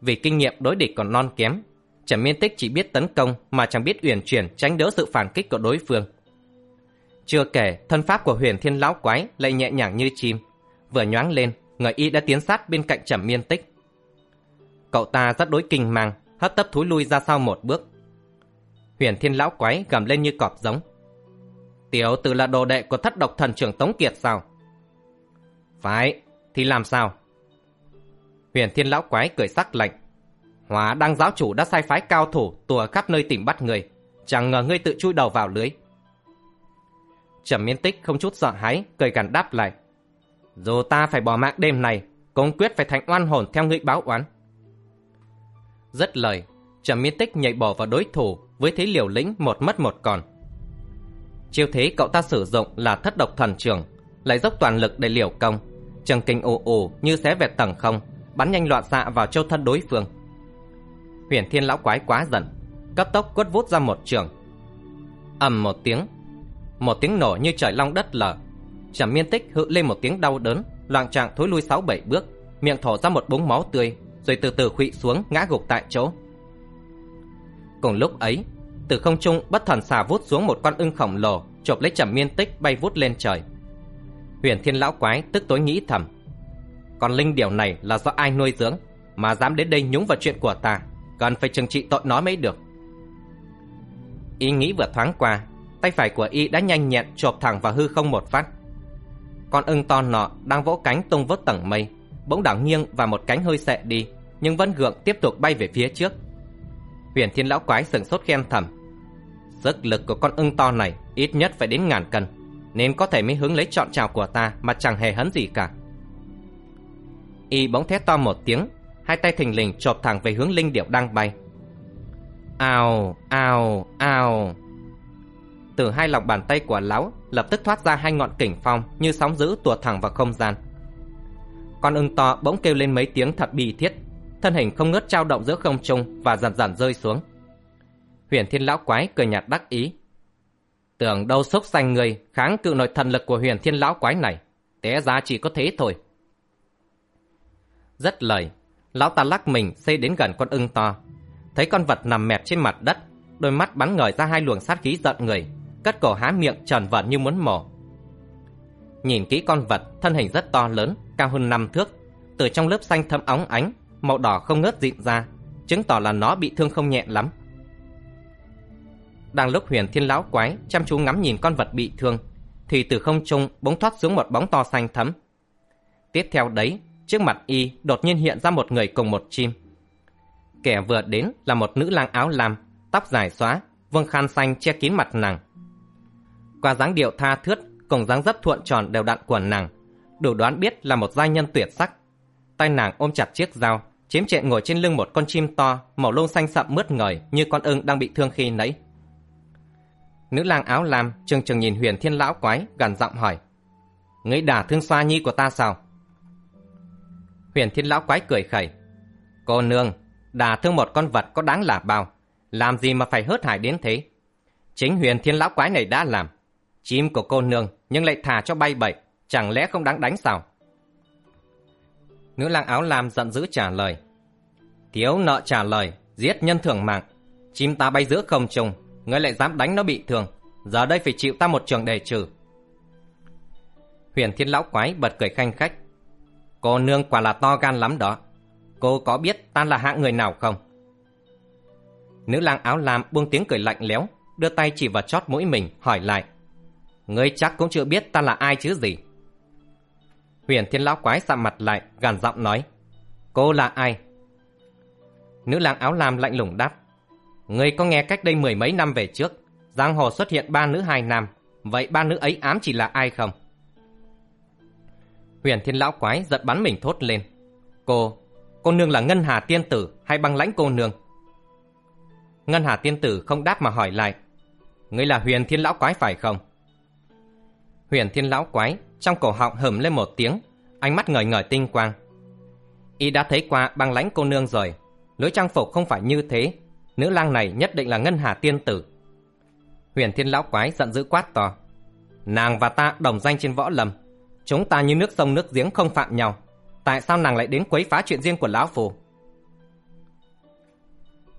Vì kinh nghiệm đối địch còn non kém, Trầm Miên Tích chỉ biết tấn công mà chẳng biết uyển chuyển tránh đỡ sự phản kích của đối phương. Chưa kể, thân pháp của huyền thiên lão quái lại nhẹ nhàng như chim. Vừa nhoáng lên, người y đã tiến sát bên cạnh Trầm Miên Tích. Cậu ta rất đối kinh mang, hất tấp thúi lui ra sau một bước. Huyền thiên lão quái gầm lên như cọp giống. Tiểu tử là đồ đệ của thất độc thần trưởng Tống Kiệt sao? Phải, thì làm sao? Huyền thiên lão quái cười sắc lạnh. Hóa đăng giáo chủ đã sai phái cao thủ tùa khắp nơi tìm bắt người. Chẳng ngờ ngươi tự chui đầu vào lưới. Trầm miên tích không chút sợ hãi, cười gằn đáp lại. Dù ta phải bỏ mạng đêm này, cũng quyết phải thành oan hồn theo ngươi báo oán. Rất lời, Trầm miên tích nhảy bỏ vào đối thủ với thế liều lĩnh một mất một còn. Chiêu thế cậu ta sử dụng là thất độc thần trường, lại dốc toàn lực để liều công. Trần kinh ồ ồ như xé vẹt tầng không, bắn nhanh loạn xạ vào châu thân đối phương. Huyền Thiên lão quái quá giận, cấp tốc quất vút ra một trường. ầm một tiếng, một tiếng nổ như trời long đất lở. Trầm Miên Tích hự lên một tiếng đau đớn, loạn trạng thối lui sáu bảy bước, miệng thổ ra một búng máu tươi, rồi từ từ khuỵu xuống ngã gục tại chỗ. Cùng lúc ấy, từ không trung bất thần xà vút xuống một con ưng khổng lồ, chộp lấy Trầm Miên Tích bay vút lên trời. Huyền Thiên lão quái tức tối nghĩ thầm, con linh điểu này là do ai nuôi dưỡng mà dám đến đây nhúng vào chuyện của ta, cần phải trừng trị tội nó mới được. Ý nghĩ vừa thoáng qua, tay phải của y đã nhanh nhẹn chộp thẳng vào hư không một phát. Con ưng to nọ đang vỗ cánh tung vớt tầng mây, bỗng đảo nghiêng và một cánh hơi xệ đi, nhưng vẫn gượng tiếp tục bay về phía trước. Huyền Thiên lão quái sừng sốt khen thầm. Sức lực của con ưng to này ít nhất phải đến ngàn cân, nên có thể mới hướng lấy trọn trào của ta mà chẳng hề hấn gì cả. Y bỗng thét to một tiếng, hai tay thình lình chộp thẳng về hướng linh điệu đang bay. Ào, ào, ào. Từ hai lòng bàn tay của lão lập tức thoát ra hai ngọn kình phong như sóng dữ tuột thẳng vào không gian. Con ưng to bỗng kêu lên mấy tiếng thật bi thiết, thân hình không ngớt trao động giữa không trung và dần dần rơi xuống. Huyền Thiên lão quái cười nhạt đắc ý. Tưởng đâu sốc xanh người kháng cự nội thần lực của Huyền Thiên lão quái này, té ra chỉ có thế thôi. Rất lời, lão ta lắc mình xây đến gần con ưng to. Thấy con vật nằm mẹp trên mặt đất, đôi mắt bắn ngời ra hai luồng sát khí giận người, cất cổ há miệng tròn vợn như muốn mổ. Nhìn kỹ con vật, thân hình rất to lớn, cao hơn năm thước, từ trong lớp xanh thâm óng ánh, màu đỏ không ngớt dịn ra, chứng tỏ là nó bị thương không nhẹ lắm. Đang lúc huyền thiên lão quái chăm chú ngắm nhìn con vật bị thương, thì từ không trung bỗng thoát xuống một bóng to xanh thấm. Tiếp theo đấy Trước mặt y đột nhiên hiện ra một người cùng một chim. Kẻ vừa đến là một nữ lang áo lam, tóc dài xóa, vương khăn xanh che kín mặt nàng. Qua dáng điệu tha thướt cùng dáng dấp thuận tròn đều đặn của nàng, đủ đoán biết là một giai nhân tuyệt sắc. Tay nàng ôm chặt chiếc dao, chiếm trệ ngồi trên lưng một con chim to, màu lông xanh sậm mướt ngời như con ưng đang bị thương khi nãy. Nữ lang áo lam trừng trừng nhìn huyền thiên lão quái, gần giọng hỏi. Ngươi đả thương xoa nhi của ta sao? Huyền thiên lão quái cười khẩy. Cô nương, đả thương một con vật có đáng là bao, làm gì mà phải hớt hải đến thế? Chính huyền thiên lão quái này đã làm. Chim của cô nương nhưng lại thả cho bay bậy, chẳng lẽ không đáng đánh sao? Nữ lang áo lam giận dữ trả lời. Thiếu nợ trả lời, giết nhân thưởng mạng. Chim ta bay giữa không trung, ngươi lại dám đánh nó bị thương. Giờ đây phải chịu ta một trường đề trừ. Huyền thiên lão quái bật cười khanh khách. Cô nương quả là to gan lắm đó. Cô có biết ta là hạng người nào không? Nữ lang áo lam buông tiếng cười lạnh lẽo, đưa tay chỉ vào chót mũi mình, hỏi lại. Ngươi chắc cũng chưa biết ta là ai chứ gì. Huyền thiên lão quái sạm mặt lại, gàn giọng nói. Cô là ai? Nữ lang áo lam lạnh lùng đáp. Ngươi có nghe cách đây mười mấy năm về trước, giang hồ xuất hiện ba nữ hai nam, vậy ba nữ ấy ám chỉ là ai không? Huyền thiên lão quái giật bắn mình thốt lên. Cô, cô nương là Ngân Hà Tiên Tử hay băng lãnh cô nương? Ngân Hà Tiên Tử không đáp mà hỏi lại. Ngươi là huyền thiên lão quái phải không? Huyền thiên lão quái trong cổ họng hầm lên một tiếng, ánh mắt ngời ngời tinh quang. Y đã thấy qua băng lãnh cô nương rồi, lối trang phục không phải như thế, nữ lang này nhất định là Ngân Hà Tiên Tử. Huyền thiên lão quái giận dữ quát to. Nàng và ta đồng danh trên võ lâm, Chúng ta như nước sông nước giếng không phạm nhau. Tại sao nàng lại đến quấy phá chuyện riêng của lão phù?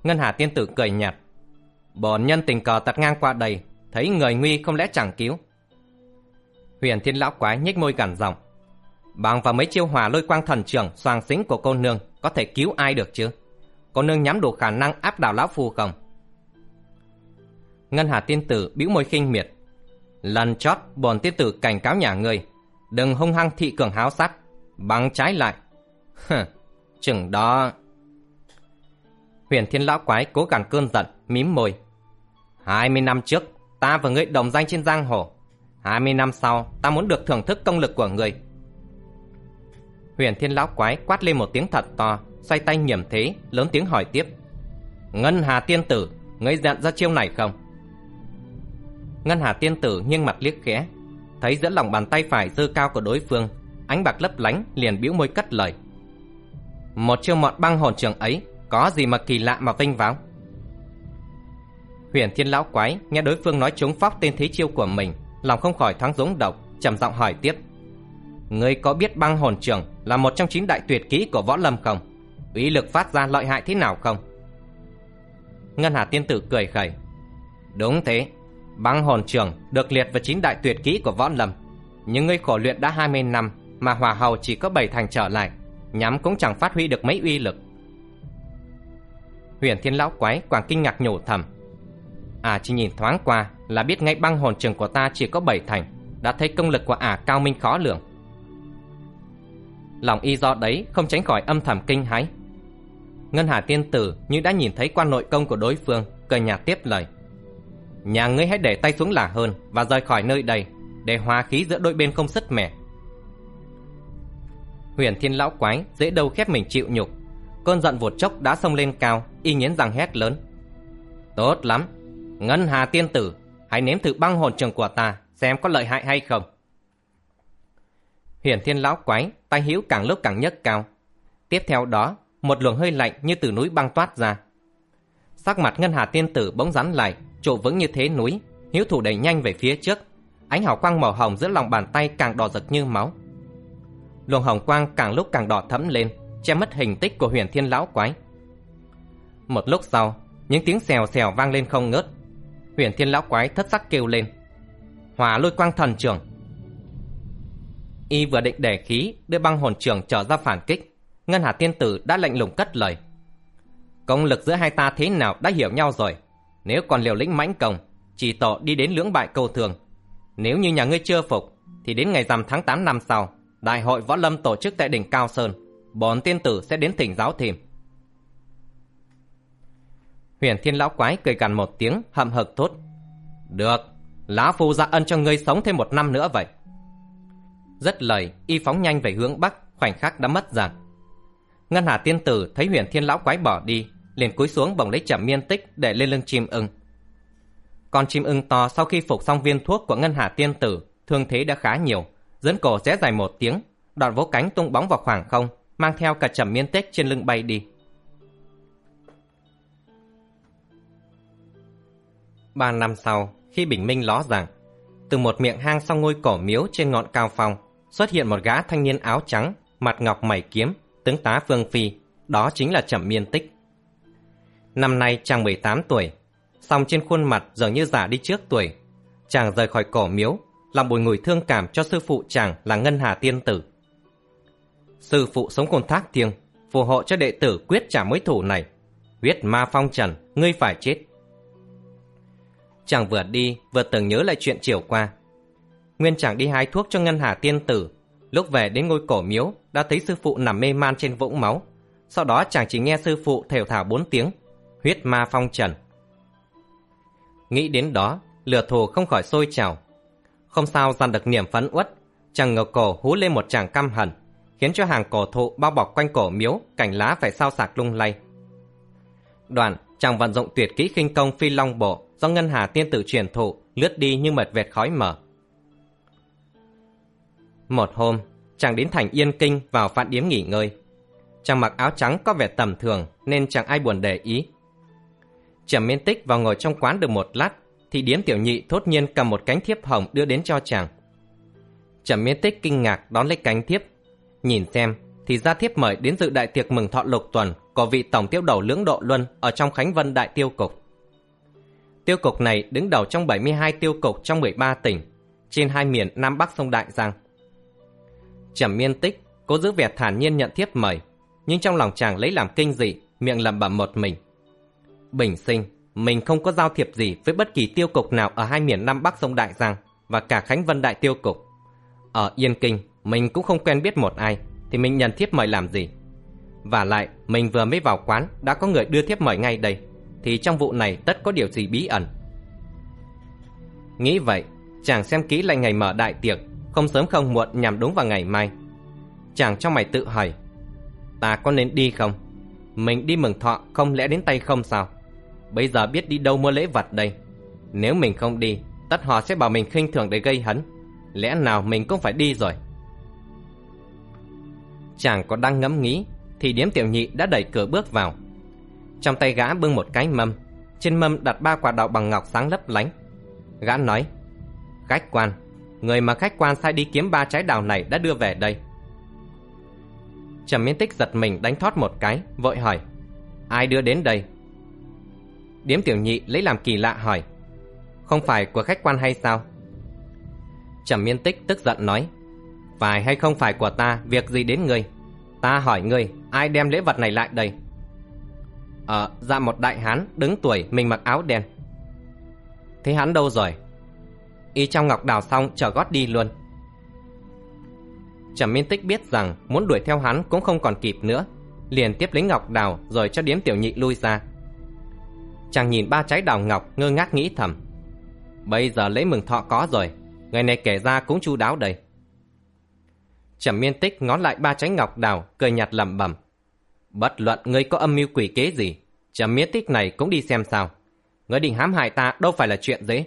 Ngân Hà tiên tử cười nhạt. bọn nhân tình cờ tạt ngang qua đây, thấy người nguy không lẽ chẳng cứu. Huyền thiên lão quái nhếch môi gằn giọng. Bằng vào mấy chiêu hòa lôi quang thần trưởng xoàng xính của cô nương có thể cứu ai được chứ? Cô nương nhắm đủ khả năng áp đảo lão phu không? Ngân Hà tiên tử bĩu môi khinh miệt. Lần chót bổn tiên tử cảnh cáo nhà người, đừng hung hăng thị cường háo sát, bằng trái lại. Hừ, chừng đó... Huyền thiên lão quái cố gắng cơn giận, mím môi. Hai mươi năm trước, ta và ngươi đồng danh trên giang hồ. Hai mươi năm sau, ta muốn được thưởng thức công lực của người. Huyền thiên lão quái quát lên một tiếng thật to, xoay tay nhiểm thế, lớn tiếng hỏi tiếp. Ngân Hà tiên tử, ngươi dặn ra chiêu này không? Ngân Hà tiên tử nghiêng mặt liếc khẽ, thấy giữa lòng bàn tay phải dơ cao của đối phương, ánh bạc lấp lánh liền bĩu môi cất lời. Một chiêu mọt băng hồn trường ấy, có gì mà kỳ lạ mà vinh váo? Huyền Thiên lão quái nghe đối phương nói trúng phóc tên thế chiêu của mình, lòng không khỏi thoáng rúng động, trầm giọng hỏi tiếp: Ngươi có biết băng hồn trường là một trong chín đại tuyệt kỹ của võ lâm không? Uy lực phát ra lợi hại thế nào không? Ngân Hà tiên tử cười khẩy. Đúng thế, băng hồn trường được liệt vào chín đại tuyệt kỹ của võ lâm. Nhưng ngươi khổ luyện đã 20 năm mà hòa hầu chỉ có bảy thành trở lại, nhắm cũng chẳng phát huy được mấy uy lực. Huyền Thiên lão quái quàng kinh ngạc nhổ thầm. À chỉ nhìn thoáng qua là biết ngay băng hồn trường của ta chỉ có bảy thành, đã thấy công lực của ả cao minh khó lường. Lòng y do đấy không tránh khỏi âm thầm kinh hãi. Ngân Hà tiên tử như đã nhìn thấy quan nội công của đối phương, cười nhạt tiếp lời. Nhà ngươi hãy để tay xuống là hơn và rời khỏi nơi đây, để hòa khí giữa đôi bên không sứt mẻ. Huyền Thiên lão quái dễ đâu khép mình chịu nhục, cơn giận vụt chốc đã xông lên cao, y nghiến răng hét lớn. Tốt lắm, Ngân Hà tiên tử, hãy nếm thử băng hồn trường của ta, xem có lợi hại hay không. Huyền Thiên lão quái, tay hữu càng lúc càng nhấc cao. Tiếp theo đó, một luồng hơi lạnh như từ núi băng toát ra. Sắc mặt Ngân Hà tiên tử bỗng rắn lại, trụ vững như thế núi, hiếu thủ đẩy nhanh về phía trước. Ánh hào quang màu hồng giữa lòng bàn tay càng đỏ rực như máu. Luồng hồng quang càng lúc càng đỏ thẫm lên, che mất hình tích của Huyền Thiên lão quái. Một lúc sau, những tiếng xèo xèo vang lên không ngớt. Huyền Thiên lão quái thất sắc kêu lên: Hòa lôi quang thần trưởng!" Y vừa định để khí đưa băng hồn trưởng trở ra phản kích, Ngân Hà tiên tử đã lạnh lùng cất lời: "Công lực giữa hai ta thế nào đã hiểu nhau rồi, nếu còn liều lĩnh mãnh công, chỉ tổ đi đến lưỡng bại câu thường. Nếu như nhà ngươi chưa phục, thì đến ngày rằm tháng 8 năm sau, đại hội võ lâm tổ chức tại đỉnh Cao Sơn, bọn tiên tử sẽ đến thỉnh giáo thêm." Huyền Thiên lão quái cười gằn một tiếng, hậm hực thốt: "Được, lão phu ra ân cho ngươi sống thêm một năm nữa vậy." Rất lời, y phóng nhanh về hướng bắc, khoảnh khắc đã mất dạng. Ngân Hà tiên tử thấy Huyền Thiên lão quái bỏ đi, liền cúi xuống bồng lấy chẩm miên tích để lên lưng chim ưng. Con chim ưng to sau khi phục xong viên thuốc của Ngân Hà tiên tử, thương thế đã khá nhiều, dẫn cổ rẽ dài một tiếng, đoạn vỗ cánh tung bóng vào khoảng không, mang theo cả chẩm miên tích trên lưng bay đi. Ba năm sau, khi bình minh ló rằng, từ một miệng hang sau ngôi cổ miếu trên ngọn cao phong, xuất hiện một gã thanh niên áo trắng, mặt ngọc mày kiếm, tướng tá Phương Phi, đó chính là Trầm Miên Tích. Năm nay chàng 18 tuổi, song trên khuôn mặt dường như già đi trước tuổi. Chàng rời khỏi cổ miếu, làm bồi ngùi thương cảm cho sư phụ chàng là Ngân Hà Tiên Tử. Sư phụ sống cùng thác thiêng, phù hộ cho đệ tử quyết trả mối thủ này. Huyết ma phong trần, ngươi phải chết. Chàng vừa đi vừa tưởng nhớ lại chuyện chiều qua. Nguyên chàng đi hái thuốc cho Ngân Hà Tiên Tử. Lúc về đến ngôi cổ miếu, đã thấy sư phụ nằm mê man trên vũng máu. Sau đó chàng chỉ nghe sư phụ thều thào bốn tiếng, huyết ma phong trần. Nghĩ đến đó, lửa thù không khỏi sôi trào. Không sao dằn được niềm phấn uất, chàng ngờ cổ hú lên một tràng căm hận, khiến cho hàng cổ thụ bao bọc quanh cổ miếu, cành lá phải sao sạc lung lay. Đoạn, chàng vận dụng tuyệt kỹ khinh công phi long bộ do ngân hà tiên tử truyền thụ, lướt đi như mật vệt khói mở. Một hôm, chàng đến thành Yên Kinh vào phạn điếm nghỉ ngơi. Chàng mặc áo trắng có vẻ tầm thường nên chẳng ai buồn để ý. Trầm miên tích vào ngồi trong quán được một lát thì điếm tiểu nhị thốt nhiên cầm một cánh thiếp hồng đưa đến cho chàng. Trầm miên tích kinh ngạc đón lấy cánh thiếp. Nhìn xem thì ra thiếp mời đến dự đại tiệc mừng thọ lục tuần của vị tổng tiêu đầu lưỡng độ luân ở trong Khánh Vân Đại Tiêu Cục. Tiêu cục này đứng đầu trong 72 tiêu cục trong 13 tỉnh, trên hai miền Nam Bắc sông Đại Giang. Trầm miên tích, cố giữ vẻ thản nhiên nhận thiếp mời, nhưng trong lòng chàng lấy làm kinh dị, miệng lẩm bẩm một mình. Bình sinh, mình không có giao thiệp gì với bất kỳ tiêu cục nào ở hai miền Nam Bắc sông Đại Giang và cả Khánh Vân Đại Tiêu Cục. Ở Yên Kinh, mình cũng không quen biết một ai, thì mình nhận thiếp mời làm gì? Và lại, mình vừa mới vào quán, đã có người đưa thiếp mời ngay đây, thì trong vụ này tất có điều gì bí ẩn. Nghĩ vậy, chàng xem kỹ lại ngày mở đại tiệc, không sớm không muộn nhằm đúng vào ngày mai. Chàng trong mày tự hỏi, ta có nên đi không? Mình đi mừng thọ không lẽ đến tay không sao? Bây giờ biết đi đâu mua lễ vật đây? Nếu mình không đi, tất họ sẽ bảo mình khinh thường để gây hấn. Lẽ nào mình cũng phải đi rồi? Chàng có đang ngẫm nghĩ, thì điếm tiểu nhị đã đẩy cửa bước vào. Trong tay gã bưng một cái mâm, trên mâm đặt ba quả đậu bằng ngọc sáng lấp lánh. Gã nói, khách quan, người mà khách quan sai đi kiếm ba trái đào này đã đưa về đây. Trầm miên tích giật mình đánh thoát một cái, vội hỏi, ai đưa đến đây? Điếm tiểu nhị lấy làm kỳ lạ hỏi, không phải của khách quan hay sao? Trầm miên tích tức giận nói, phải hay không phải của ta, việc gì đến ngươi? Ta hỏi ngươi, ai đem lễ vật này lại đây? Ờ, ra một đại hán, đứng tuổi, mình mặc áo đen. Thế hắn đâu rồi? Y trong ngọc đào xong, chờ gót đi luôn. Trầm Miên Tích biết rằng muốn đuổi theo hắn cũng không còn kịp nữa, liền tiếp lấy ngọc đào rồi cho điếm tiểu nhị lui ra. Chàng nhìn ba trái đào ngọc ngơ ngác nghĩ thầm. Bây giờ lấy mừng thọ có rồi, ngày này kể ra cũng chu đáo đây. Trầm Miên Tích ngó lại ba trái ngọc đào, cười nhạt lẩm bẩm. Bất luận ngươi có âm mưu quỷ kế gì, chấm miết Tích này cũng đi xem sao. Ngươi định hãm hại ta đâu phải là chuyện dễ.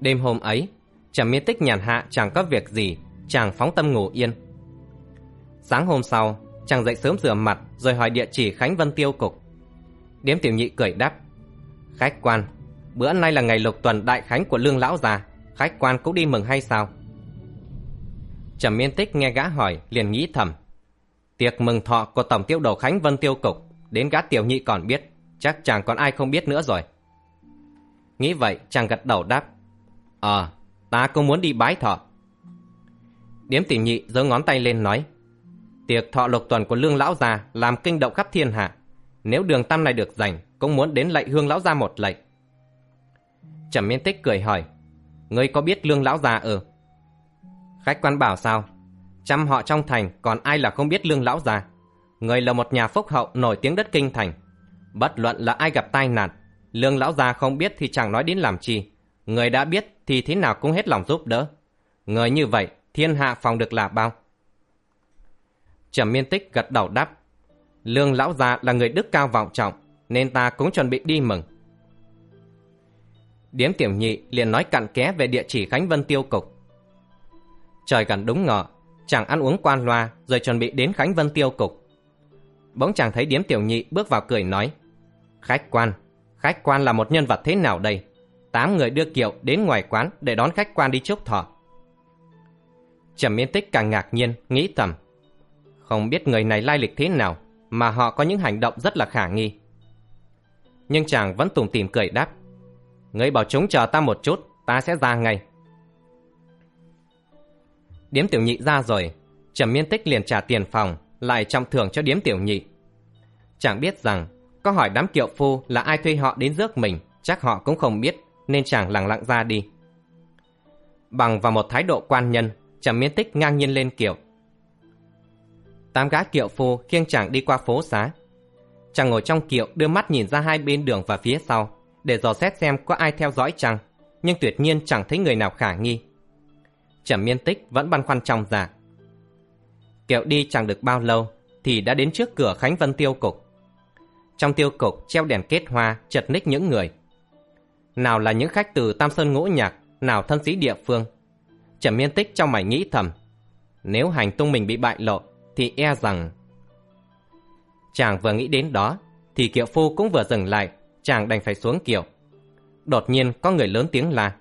Đêm hôm ấy, chấm miết Tích nhàn hạ chẳng có việc gì, chàng phóng tâm ngủ yên. Sáng hôm sau, chàng dậy sớm rửa mặt rồi hỏi địa chỉ Khánh Vân Tiêu Cục. Điếm tiểu nhị cười đáp. Khách quan, bữa nay là ngày lục tuần đại khánh của lương lão già, khách quan cũng đi mừng hay sao? Trầm miên tích nghe gã hỏi liền nghĩ thầm. Tiệc mừng thọ của tổng tiêu đầu Khánh Vân Tiêu Cục, đến gã tiểu nhị còn biết, chắc chẳng còn ai không biết nữa rồi. Nghĩ vậy chàng gật đầu đáp. Ờ, ta cũng muốn đi bái thọ. Điếm tiểu nhị giơ ngón tay lên nói. Tiệc thọ lục tuần của lương lão già làm kinh động khắp thiên hạ. Nếu đường tam này được giành, cũng muốn đến lạy hương lão gia một lạy. Trầm miên tích cười hỏi. Ngươi có biết lương lão già ở? Khách quan bảo sao? Trăm họ trong thành còn ai là không biết lương lão già? Người là một nhà phúc hậu nổi tiếng đất kinh thành. Bất luận là ai gặp tai nạn, lương lão già không biết thì chẳng nói đến làm chi. Người đã biết thì thế nào cũng hết lòng giúp đỡ. Người như vậy, thiên hạ phòng được là bao? Trầm miên tích gật đầu đáp. Lương lão già là người đức cao vọng trọng, nên ta cũng chuẩn bị đi mừng. Điếm tiểu nhị liền nói cặn ké về địa chỉ Khánh Vân Tiêu Cục. Trời gần đúng ngọ, chàng ăn uống quan loa rồi chuẩn bị đến Khánh Vân Tiêu Cục. Bỗng chàng thấy điếm tiểu nhị bước vào cười nói Khách quan, khách quan là một nhân vật thế nào đây? Tám người đưa kiệu đến ngoài quán để đón khách quan đi chúc thọ. Trầm miên tích càng ngạc nhiên, nghĩ thầm. Không biết người này lai lịch thế nào mà họ có những hành động rất là khả nghi. Nhưng chàng vẫn tủm tỉm cười đáp. Ngươi bảo chúng chờ ta một chút, ta sẽ ra ngay. Điếm tiểu nhị ra rồi, Trầm Miên Tích liền trả tiền phòng, lại trọng thưởng cho điếm tiểu nhị. Chàng biết rằng, có hỏi đám kiệu phu là ai thuê họ đến rước mình, chắc họ cũng không biết, nên chàng lặng lặng ra đi. Bằng vào một thái độ quan nhân, Trầm Miên Tích ngang nhiên lên kiệu. Tám gã kiệu phu khiêng chàng đi qua phố xá. Chàng ngồi trong kiệu đưa mắt nhìn ra hai bên đường và phía sau, để dò xét xem có ai theo dõi chăng, nhưng tuyệt nhiên chẳng thấy người nào khả nghi. Trầm miên tích vẫn băn khoăn trong dạ. Kẹo đi chẳng được bao lâu thì đã đến trước cửa Khánh Vân tiêu cục. Trong tiêu cục treo đèn kết hoa chật ních những người. Nào là những khách từ Tam Sơn Ngũ Nhạc, nào thân sĩ địa phương. Trầm miên tích trong mày nghĩ thầm. Nếu hành tung mình bị bại lộ thì e rằng... Chàng vừa nghĩ đến đó thì kiệu phu cũng vừa dừng lại, chàng đành phải xuống kiệu. Đột nhiên có người lớn tiếng là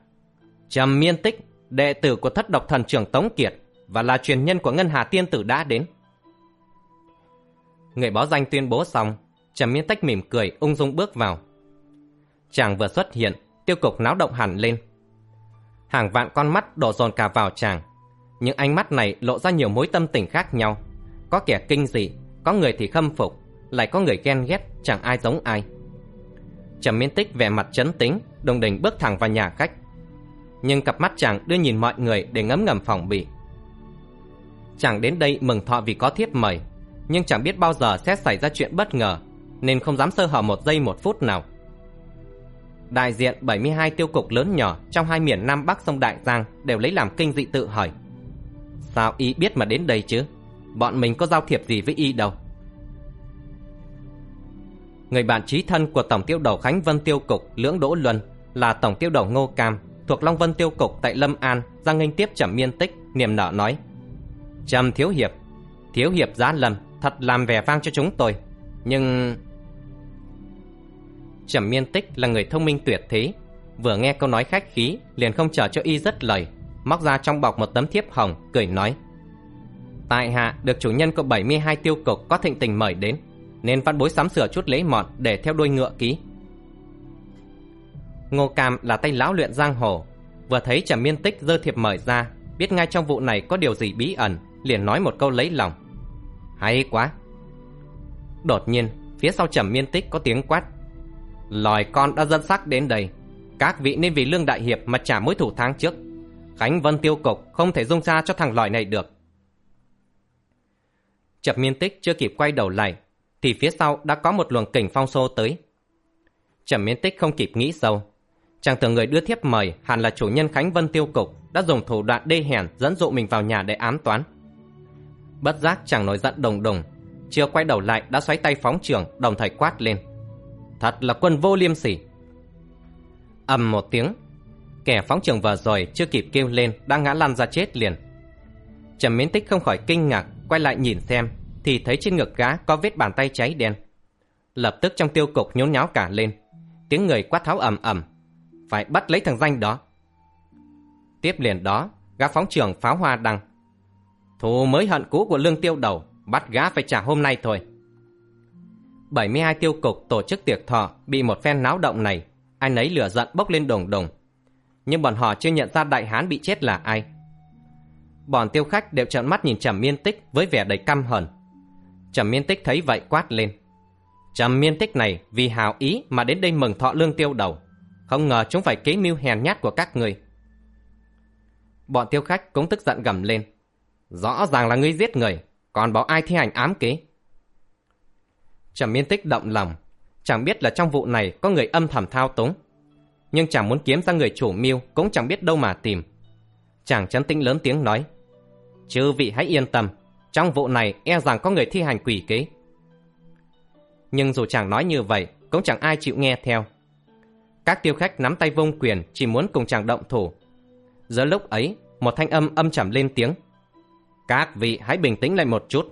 Trầm miên tích đệ tử của thất độc thần trưởng Tống Kiệt và là truyền nhân của Ngân Hà Tiên Tử đã đến. Người báo danh tuyên bố xong, Trầm Miên Tách mỉm cười ung dung bước vào. Chàng vừa xuất hiện, tiêu cục náo động hẳn lên. Hàng vạn con mắt đổ dồn cả vào chàng. Những ánh mắt này lộ ra nhiều mối tâm tình khác nhau. Có kẻ kinh dị, có người thì khâm phục, lại có người ghen ghét, chẳng ai giống ai. Trầm Miên Tích vẻ mặt chấn tĩnh, đồng đình bước thẳng vào nhà khách. Nhưng cặp mắt chàng đưa nhìn mọi người để ngấm ngầm phòng bị. Chàng đến đây mừng thọ vì có thiếp mời, nhưng chẳng biết bao giờ sẽ xảy ra chuyện bất ngờ, nên không dám sơ hở một giây một phút nào. Đại diện 72 tiêu cục lớn nhỏ trong hai miền Nam Bắc sông Đại Giang đều lấy làm kinh dị tự hỏi. Sao y biết mà đến đây chứ? Bọn mình có giao thiệp gì với y đâu? Người bạn trí thân của Tổng tiêu đầu Khánh Vân Tiêu Cục Lưỡng Đỗ Luân là Tổng tiêu đầu Ngô Cam thuộc Long Vân Tiêu Cục tại Lâm An, ra nghênh tiếp Trầm Miên Tích, niềm nở nói. Trầm Thiếu Hiệp Thiếu Hiệp giá lâm thật làm vẻ vang cho chúng tôi. Nhưng Trầm Miên Tích là người thông minh tuyệt thế, Vừa nghe câu nói khách khí, Liền không chờ cho y rất lời, Móc ra trong bọc một tấm thiếp hồng, Cười nói. Tại hạ, được chủ nhân của 72 tiêu cục Có thịnh tình mời đến, Nên văn bối sắm sửa chút lễ mọn Để theo đuôi ngựa ký. Ngô Cam là tay lão luyện giang hồ. Vừa thấy Trầm Miên Tích dơ thiệp mời ra, Biết ngay trong vụ này có điều gì bí ẩn, Liền nói một câu lấy lòng. Hay quá! Đột nhiên, phía sau Trầm Miên Tích có tiếng quát. Lòi con đã dân sắc đến đây. Các vị nên vì lương đại hiệp mà trả mối thủ tháng trước. Khánh Vân tiêu cục không thể dung ra cho thằng lòi này được. Trầm miên tích chưa kịp quay đầu lại, Thì phía sau đã có một luồng kình phong xô tới. Trầm miên tích không kịp nghĩ sâu Chàng tưởng người đưa thiếp mời hẳn là chủ nhân Khánh Vân tiêu cục, Đã dùng thủ đoạn đê hèn dẫn dụ mình vào nhà để ám toán. Bất giác chàng nổi giận đồng đồng, Chưa quay đầu lại đã xoáy tay phóng trường, Đồng thời quát lên. Thật là quân vô liêm sỉ. Ầm một tiếng, Kẻ phóng trường vừa rồi chưa kịp kêu lên Đã ngã lăn ra chết liền. Trầm miến tích không khỏi kinh ngạc, Quay lại nhìn xem, Thì thấy trên ngực gã có vết bàn tay cháy đen. Lập tức trong tiêu cục nhốn nháo cả lên, Tiếng người quát tháo ầm ầm. Phải bắt lấy thằng danh đó Tiếp liền đó Gã phóng trưởng pháo hoa đăng Thù mới hận cũ của lương tiêu đầu Bắt gã phải trả hôm nay thôi 72 tiêu cục tổ chức tiệc thọ bị một phen náo động này, anh ấy lửa giận bốc lên đồng đồng. Nhưng bọn họ chưa nhận ra đại hán bị chết là ai. Bọn tiêu khách đều trợn mắt nhìn Trầm Miên Tích với vẻ đầy căm hờn. Trầm Miên Tích thấy vậy quát lên. Trầm Miên Tích này vì hào ý mà đến đây mừng thọ lương tiêu đầu. Không ngờ chúng phải kế mưu hèn nhát của các người. Bọn tiêu khách cũng tức giận gầm lên. Rõ ràng là ngươi giết người, còn bảo ai thi hành ám kế. Trầm miên tích động lòng, chẳng biết là trong vụ này có người âm thầm thao túng. Nhưng chàng muốn kiếm ra người chủ mưu cũng chẳng biết đâu mà tìm. Chàng chấn tĩnh lớn tiếng nói, Chư vị hãy yên tâm, trong vụ này e rằng có người thi hành quỷ kế. Nhưng dù chàng nói như vậy, cũng chẳng ai chịu nghe theo. Các tiêu khách nắm tay vung quyền chỉ muốn cùng chàng động thủ. Giữa lúc ấy, một thanh âm âm trầm lên tiếng. Các vị hãy bình tĩnh lại một chút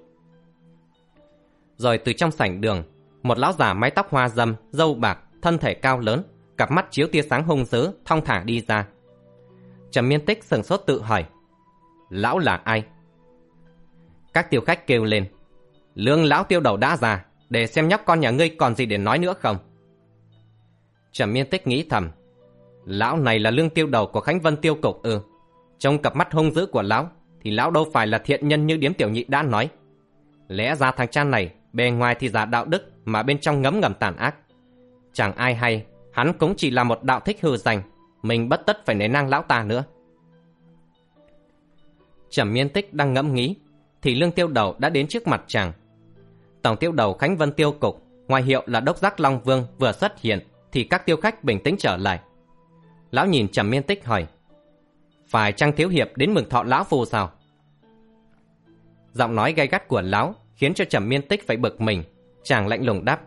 rồi từ trong sảnh đường, một lão già mái tóc hoa dâm, râu bạc, thân thể cao lớn, cặp mắt chiếu tia sáng hung dữ, thong thả đi ra. Trầm Miên Tích sừng sốt tự hỏi, lão là ai? Các tiêu khách kêu lên, lương lão tiêu đầu đã già, để xem nhóc con nhà ngươi còn gì để nói nữa không? Trầm Miên Tích nghĩ thầm, lão này là lương tiêu đầu của Khánh Vân tiêu cục ư? Trong cặp mắt hung dữ của lão, thì lão đâu phải là thiện nhân như điếm tiểu nhị đã nói. Lẽ ra thằng cha này Bề ngoài thì giả đạo đức Mà bên trong ngấm ngầm tàn ác Chẳng ai hay Hắn cũng chỉ là một đạo thích hư danh Mình bất tất phải nể năng lão ta nữa Trầm miên tích đang ngẫm nghĩ Thì lương tiêu đầu đã đến trước mặt chàng Tổng tiêu đầu Khánh Vân Tiêu Cục Ngoài hiệu là đốc giác Long Vương vừa xuất hiện thì các tiêu khách bình tĩnh trở lại Lão nhìn trầm miên tích hỏi Phải chăng thiếu hiệp đến mừng thọ lão phù sao Giọng nói gay gắt của lão khiến cho Trầm Miên Tích phải bực mình. Chàng lạnh lùng đáp.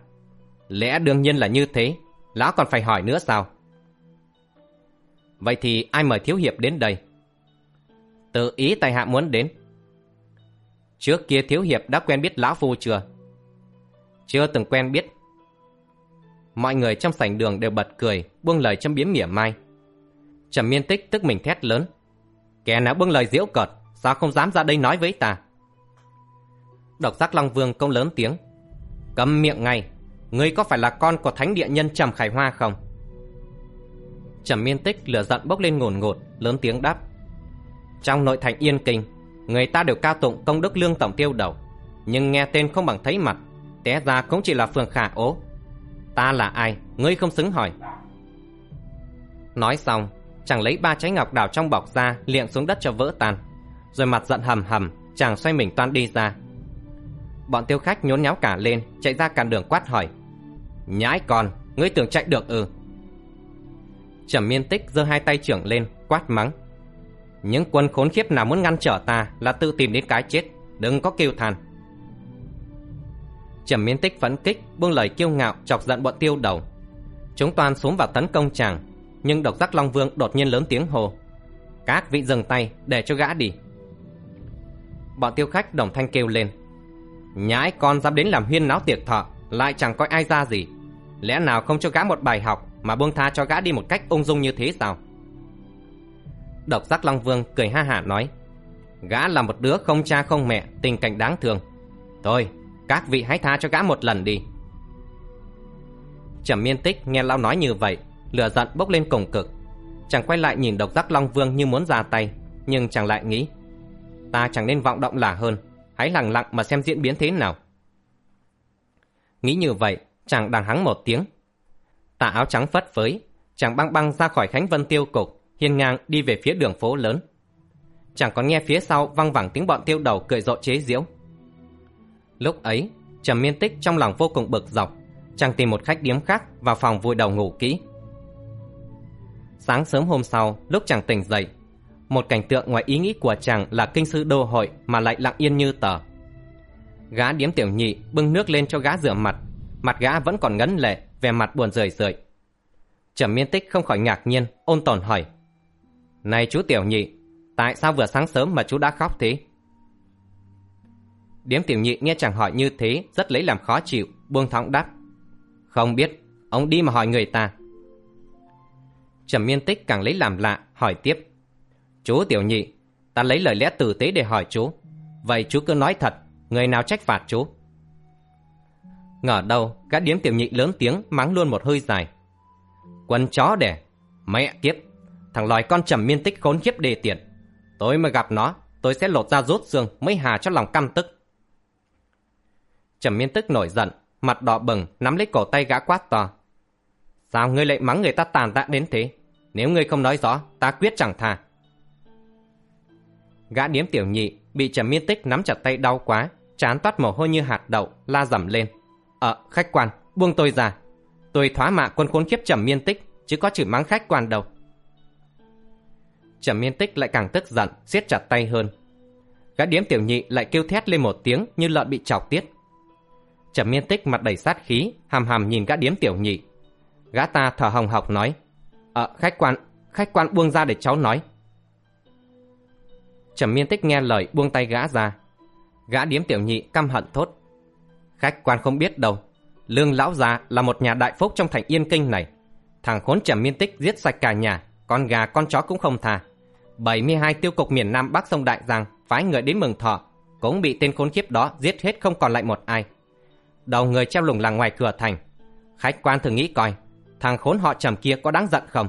Lẽ đương nhiên là như thế, lão còn phải hỏi nữa sao? Vậy thì ai mời Thiếu Hiệp đến đây? Tự ý tài hạ muốn đến. Trước kia Thiếu Hiệp đã quen biết Lão Phu chưa? Chưa từng quen biết. Mọi người trong sảnh đường đều bật cười, buông lời châm biếm mỉa mai. Trầm miên tích tức mình thét lớn. Kẻ nào buông lời diễu cợt, sao không dám ra đây nói với ta? Độc giác Long Vương công lớn tiếng. Cầm miệng ngay Ngươi có phải là con của thánh địa nhân Trầm Khải Hoa không Trầm miên tích lửa giận bốc lên ngồn ngột Lớn tiếng đáp Trong nội thành Yên Kinh Người ta đều cao tụng công đức lương tổng tiêu đầu Nhưng nghe tên không bằng thấy mặt Té ra cũng chỉ là phường khả ố Ta là ai? Ngươi không xứng hỏi. Nói xong, Chàng lấy ba trái ngọc đào trong bọc ra Liệng xuống đất cho vỡ tan. Rồi mặt giận hầm hầm, Chàng xoay mình toan đi ra. Bọn tiêu khách nhốn nháo cả lên, Chạy ra cản đường quát hỏi. Nhãi con, Ngươi tưởng chạy được ừ Trầm miên tích giơ hai tay trưởng lên, Quát mắng. Những quân khốn khiếp nào muốn ngăn trở ta Là tự tìm đến cái chết, Đừng có kêu than Trầm miên tích phấn kích Buông lời kiêu ngạo, chọc giận bọn tiêu đầu. Chúng toàn xuống vào tấn công chàng, Nhưng độc giác Long Vương đột nhiên lớn tiếng hồ Các vị dừng tay, để cho gã đi. Bọn tiêu khách đồng thanh kêu lên, Nhãi con dám đến làm huyên náo tiệc thọ, Lại chẳng coi ai ra gì. Lẽ nào không cho gã một bài học Mà buông tha cho gã đi một cách ung dung như thế sao? Độc giác Long Vương cười ha hả nói, Gã là một đứa không cha không mẹ, Tình cảnh đáng thương. Thôi các vị hãy tha cho gã một lần đi. Trầm miên tích nghe lão nói như vậy, Lửa giận bốc lên cùng cực. Chàng quay lại nhìn độc giác Long Vương như muốn ra tay, Nhưng chàng lại nghĩ, Ta chẳng nên vọng động là hơn, Hãy lặng lặng mà xem diễn biến thế nào. Nghĩ như vậy, Chàng đằng hắng một tiếng. Tà áo trắng phất phới, Chàng băng băng ra khỏi Khánh Vân tiêu cục, Hiên ngang đi về phía đường phố lớn. Chàng còn nghe phía sau văng vẳng tiếng bọn tiêu đầu cười rộ chế diễu. Lúc ấy, Trầm miên tích trong lòng vô cùng bực dọc Chàng tìm một khách điếm khác Vào phòng vui đầu ngủ kỹ. Sáng sớm hôm sau, Lúc chàng tỉnh dậy, Một cảnh tượng ngoài ý nghĩ của chàng là kinh sư đô hội Mà lại lặng yên như tờ. Gã điếm tiểu nhị bưng nước lên cho gã rửa mặt Mặt gã vẫn còn ngấn lệ, vẻ mặt buồn rười rượi. Trầm miên tích không khỏi ngạc nhiên, Ôn tồn hỏi, Này chú tiểu nhị, Tại sao vừa sáng sớm mà chú đã khóc thế? Điếm tiểu nhị nghe chàng hỏi như thế, Rất lấy làm khó chịu, Buông thõng đáp. Không biết, Ông đi mà hỏi người ta. Trầm miên tích càng lấy làm lạ, Hỏi tiếp. Chú tiểu nhị, Ta lấy lời lẽ tử tế để hỏi chú. Vậy chú cứ nói thật, Người nào trách phạt chú? Ngờ đâu, Gã điếm tiểu nhị lớn tiếng, Mắng luôn một hơi dài. Quân chó đẻ, Mẹ kiếp, Thằng loài con trầm miên tích khốn kiếp đề tiện. Tôi mà gặp nó, Tôi sẽ lột ra rốt xương, Mới hà cho lòng căm tức. Trầm miên tức nổi giận, mặt đỏ bừng, nắm lấy cổ tay gã quát to. Sao ngươi lại mắng người ta tàn tạ đến thế? Nếu ngươi không nói rõ, ta quyết chẳng tha. Gã điếm tiểu nhị, bị trầm miên tích nắm chặt tay đau quá, chán toát mồ hôi như hạt đậu, la dầm lên. Ờ, khách quan, buông tôi ra. Tôi thoá mạ quân khốn kiếp trầm miên tích, chứ có chửi mắng khách quan đâu. Trầm miên tích lại càng tức giận, siết chặt tay hơn. Gã điếm tiểu nhị lại kêu thét lên một tiếng như lợn bị chọc tiết. Trầm miên tích mặt đầy sát khí, hàm hàm nhìn gã điếm tiểu nhị. Gã ta thở hồng hộc nói, Ờ, khách quan, khách quan buông ra để cháu nói. Trầm miên tích nghe lời buông tay gã ra. Gã điếm tiểu nhị căm hận thốt. Khách quan không biết đâu, lương lão già là một nhà đại phúc trong thành yên kinh này. Thằng khốn trầm miên tích giết sạch cả nhà, con gà con chó cũng không tha. 72 tiêu cục miền Nam Bắc sông Đại Giang phái người đến mừng thọ, cũng bị tên khốn kiếp đó giết hết không còn lại một ai đầu người treo lủng lẳng ngoài cửa thành. Khách quan thử nghĩ coi, thằng khốn họ trầm kia có đáng giận không?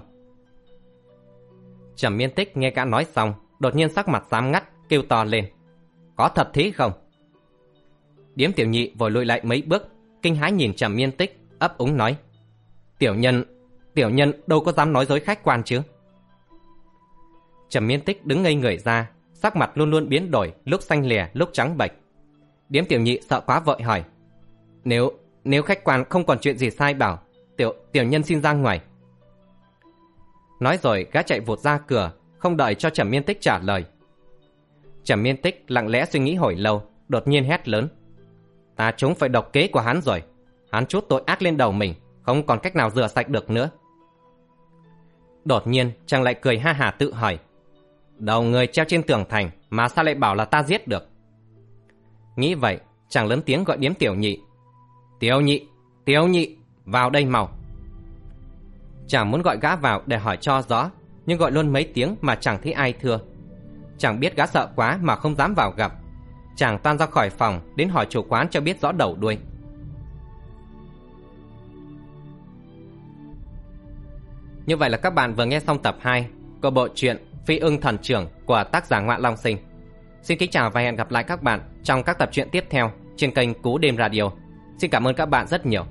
Trầm miên tích nghe gã nói xong, đột nhiên sắc mặt xám ngắt, kêu to lên. Có thật thế không? Điếm tiểu nhị vội lùi lại mấy bước, kinh hãi nhìn trầm miên tích, ấp úng nói. Tiểu nhân, tiểu nhân đâu có dám nói dối khách quan chứ? Trầm miên tích đứng ngây người ra, sắc mặt luôn luôn biến đổi, lúc xanh lè, lúc trắng bệch. Điếm tiểu nhị sợ quá vội hỏi. Nếu nếu khách quan không còn chuyện gì sai bảo, tiểu tiểu nhân xin ra ngoài. Nói rồi gã chạy vụt ra cửa, không đợi cho Trầm Miên Tích trả lời. Trầm Miên Tích lặng lẽ suy nghĩ hồi lâu, đột nhiên hét lớn. Ta chúng phải độc kế của hắn rồi. Hắn chút tội ác lên đầu mình, không còn cách nào rửa sạch được nữa. Đột nhiên, chàng lại cười ha hà tự hỏi. Đầu người treo trên tường thành mà sao lại bảo là ta giết được? Nghĩ vậy, chàng lớn tiếng gọi điếm tiểu nhị Tiếu nhị, tiếu nhị, vào đây mau. Chàng muốn gọi gã vào để hỏi cho rõ, nhưng gọi luôn mấy tiếng mà chẳng thấy ai thưa. Chàng biết gã sợ quá mà không dám vào gặp. Chàng tan ra khỏi phòng đến hỏi chủ quán cho biết rõ đầu đuôi. Như vậy là các bạn vừa nghe xong tập 2 của bộ truyện Phi ưng thần trưởng của tác giả Ngoạn Long Sinh. Xin kính chào và hẹn gặp lại các bạn trong các tập truyện tiếp theo trên kênh Cú Đêm Radio. Xin cảm ơn các bạn rất nhiều.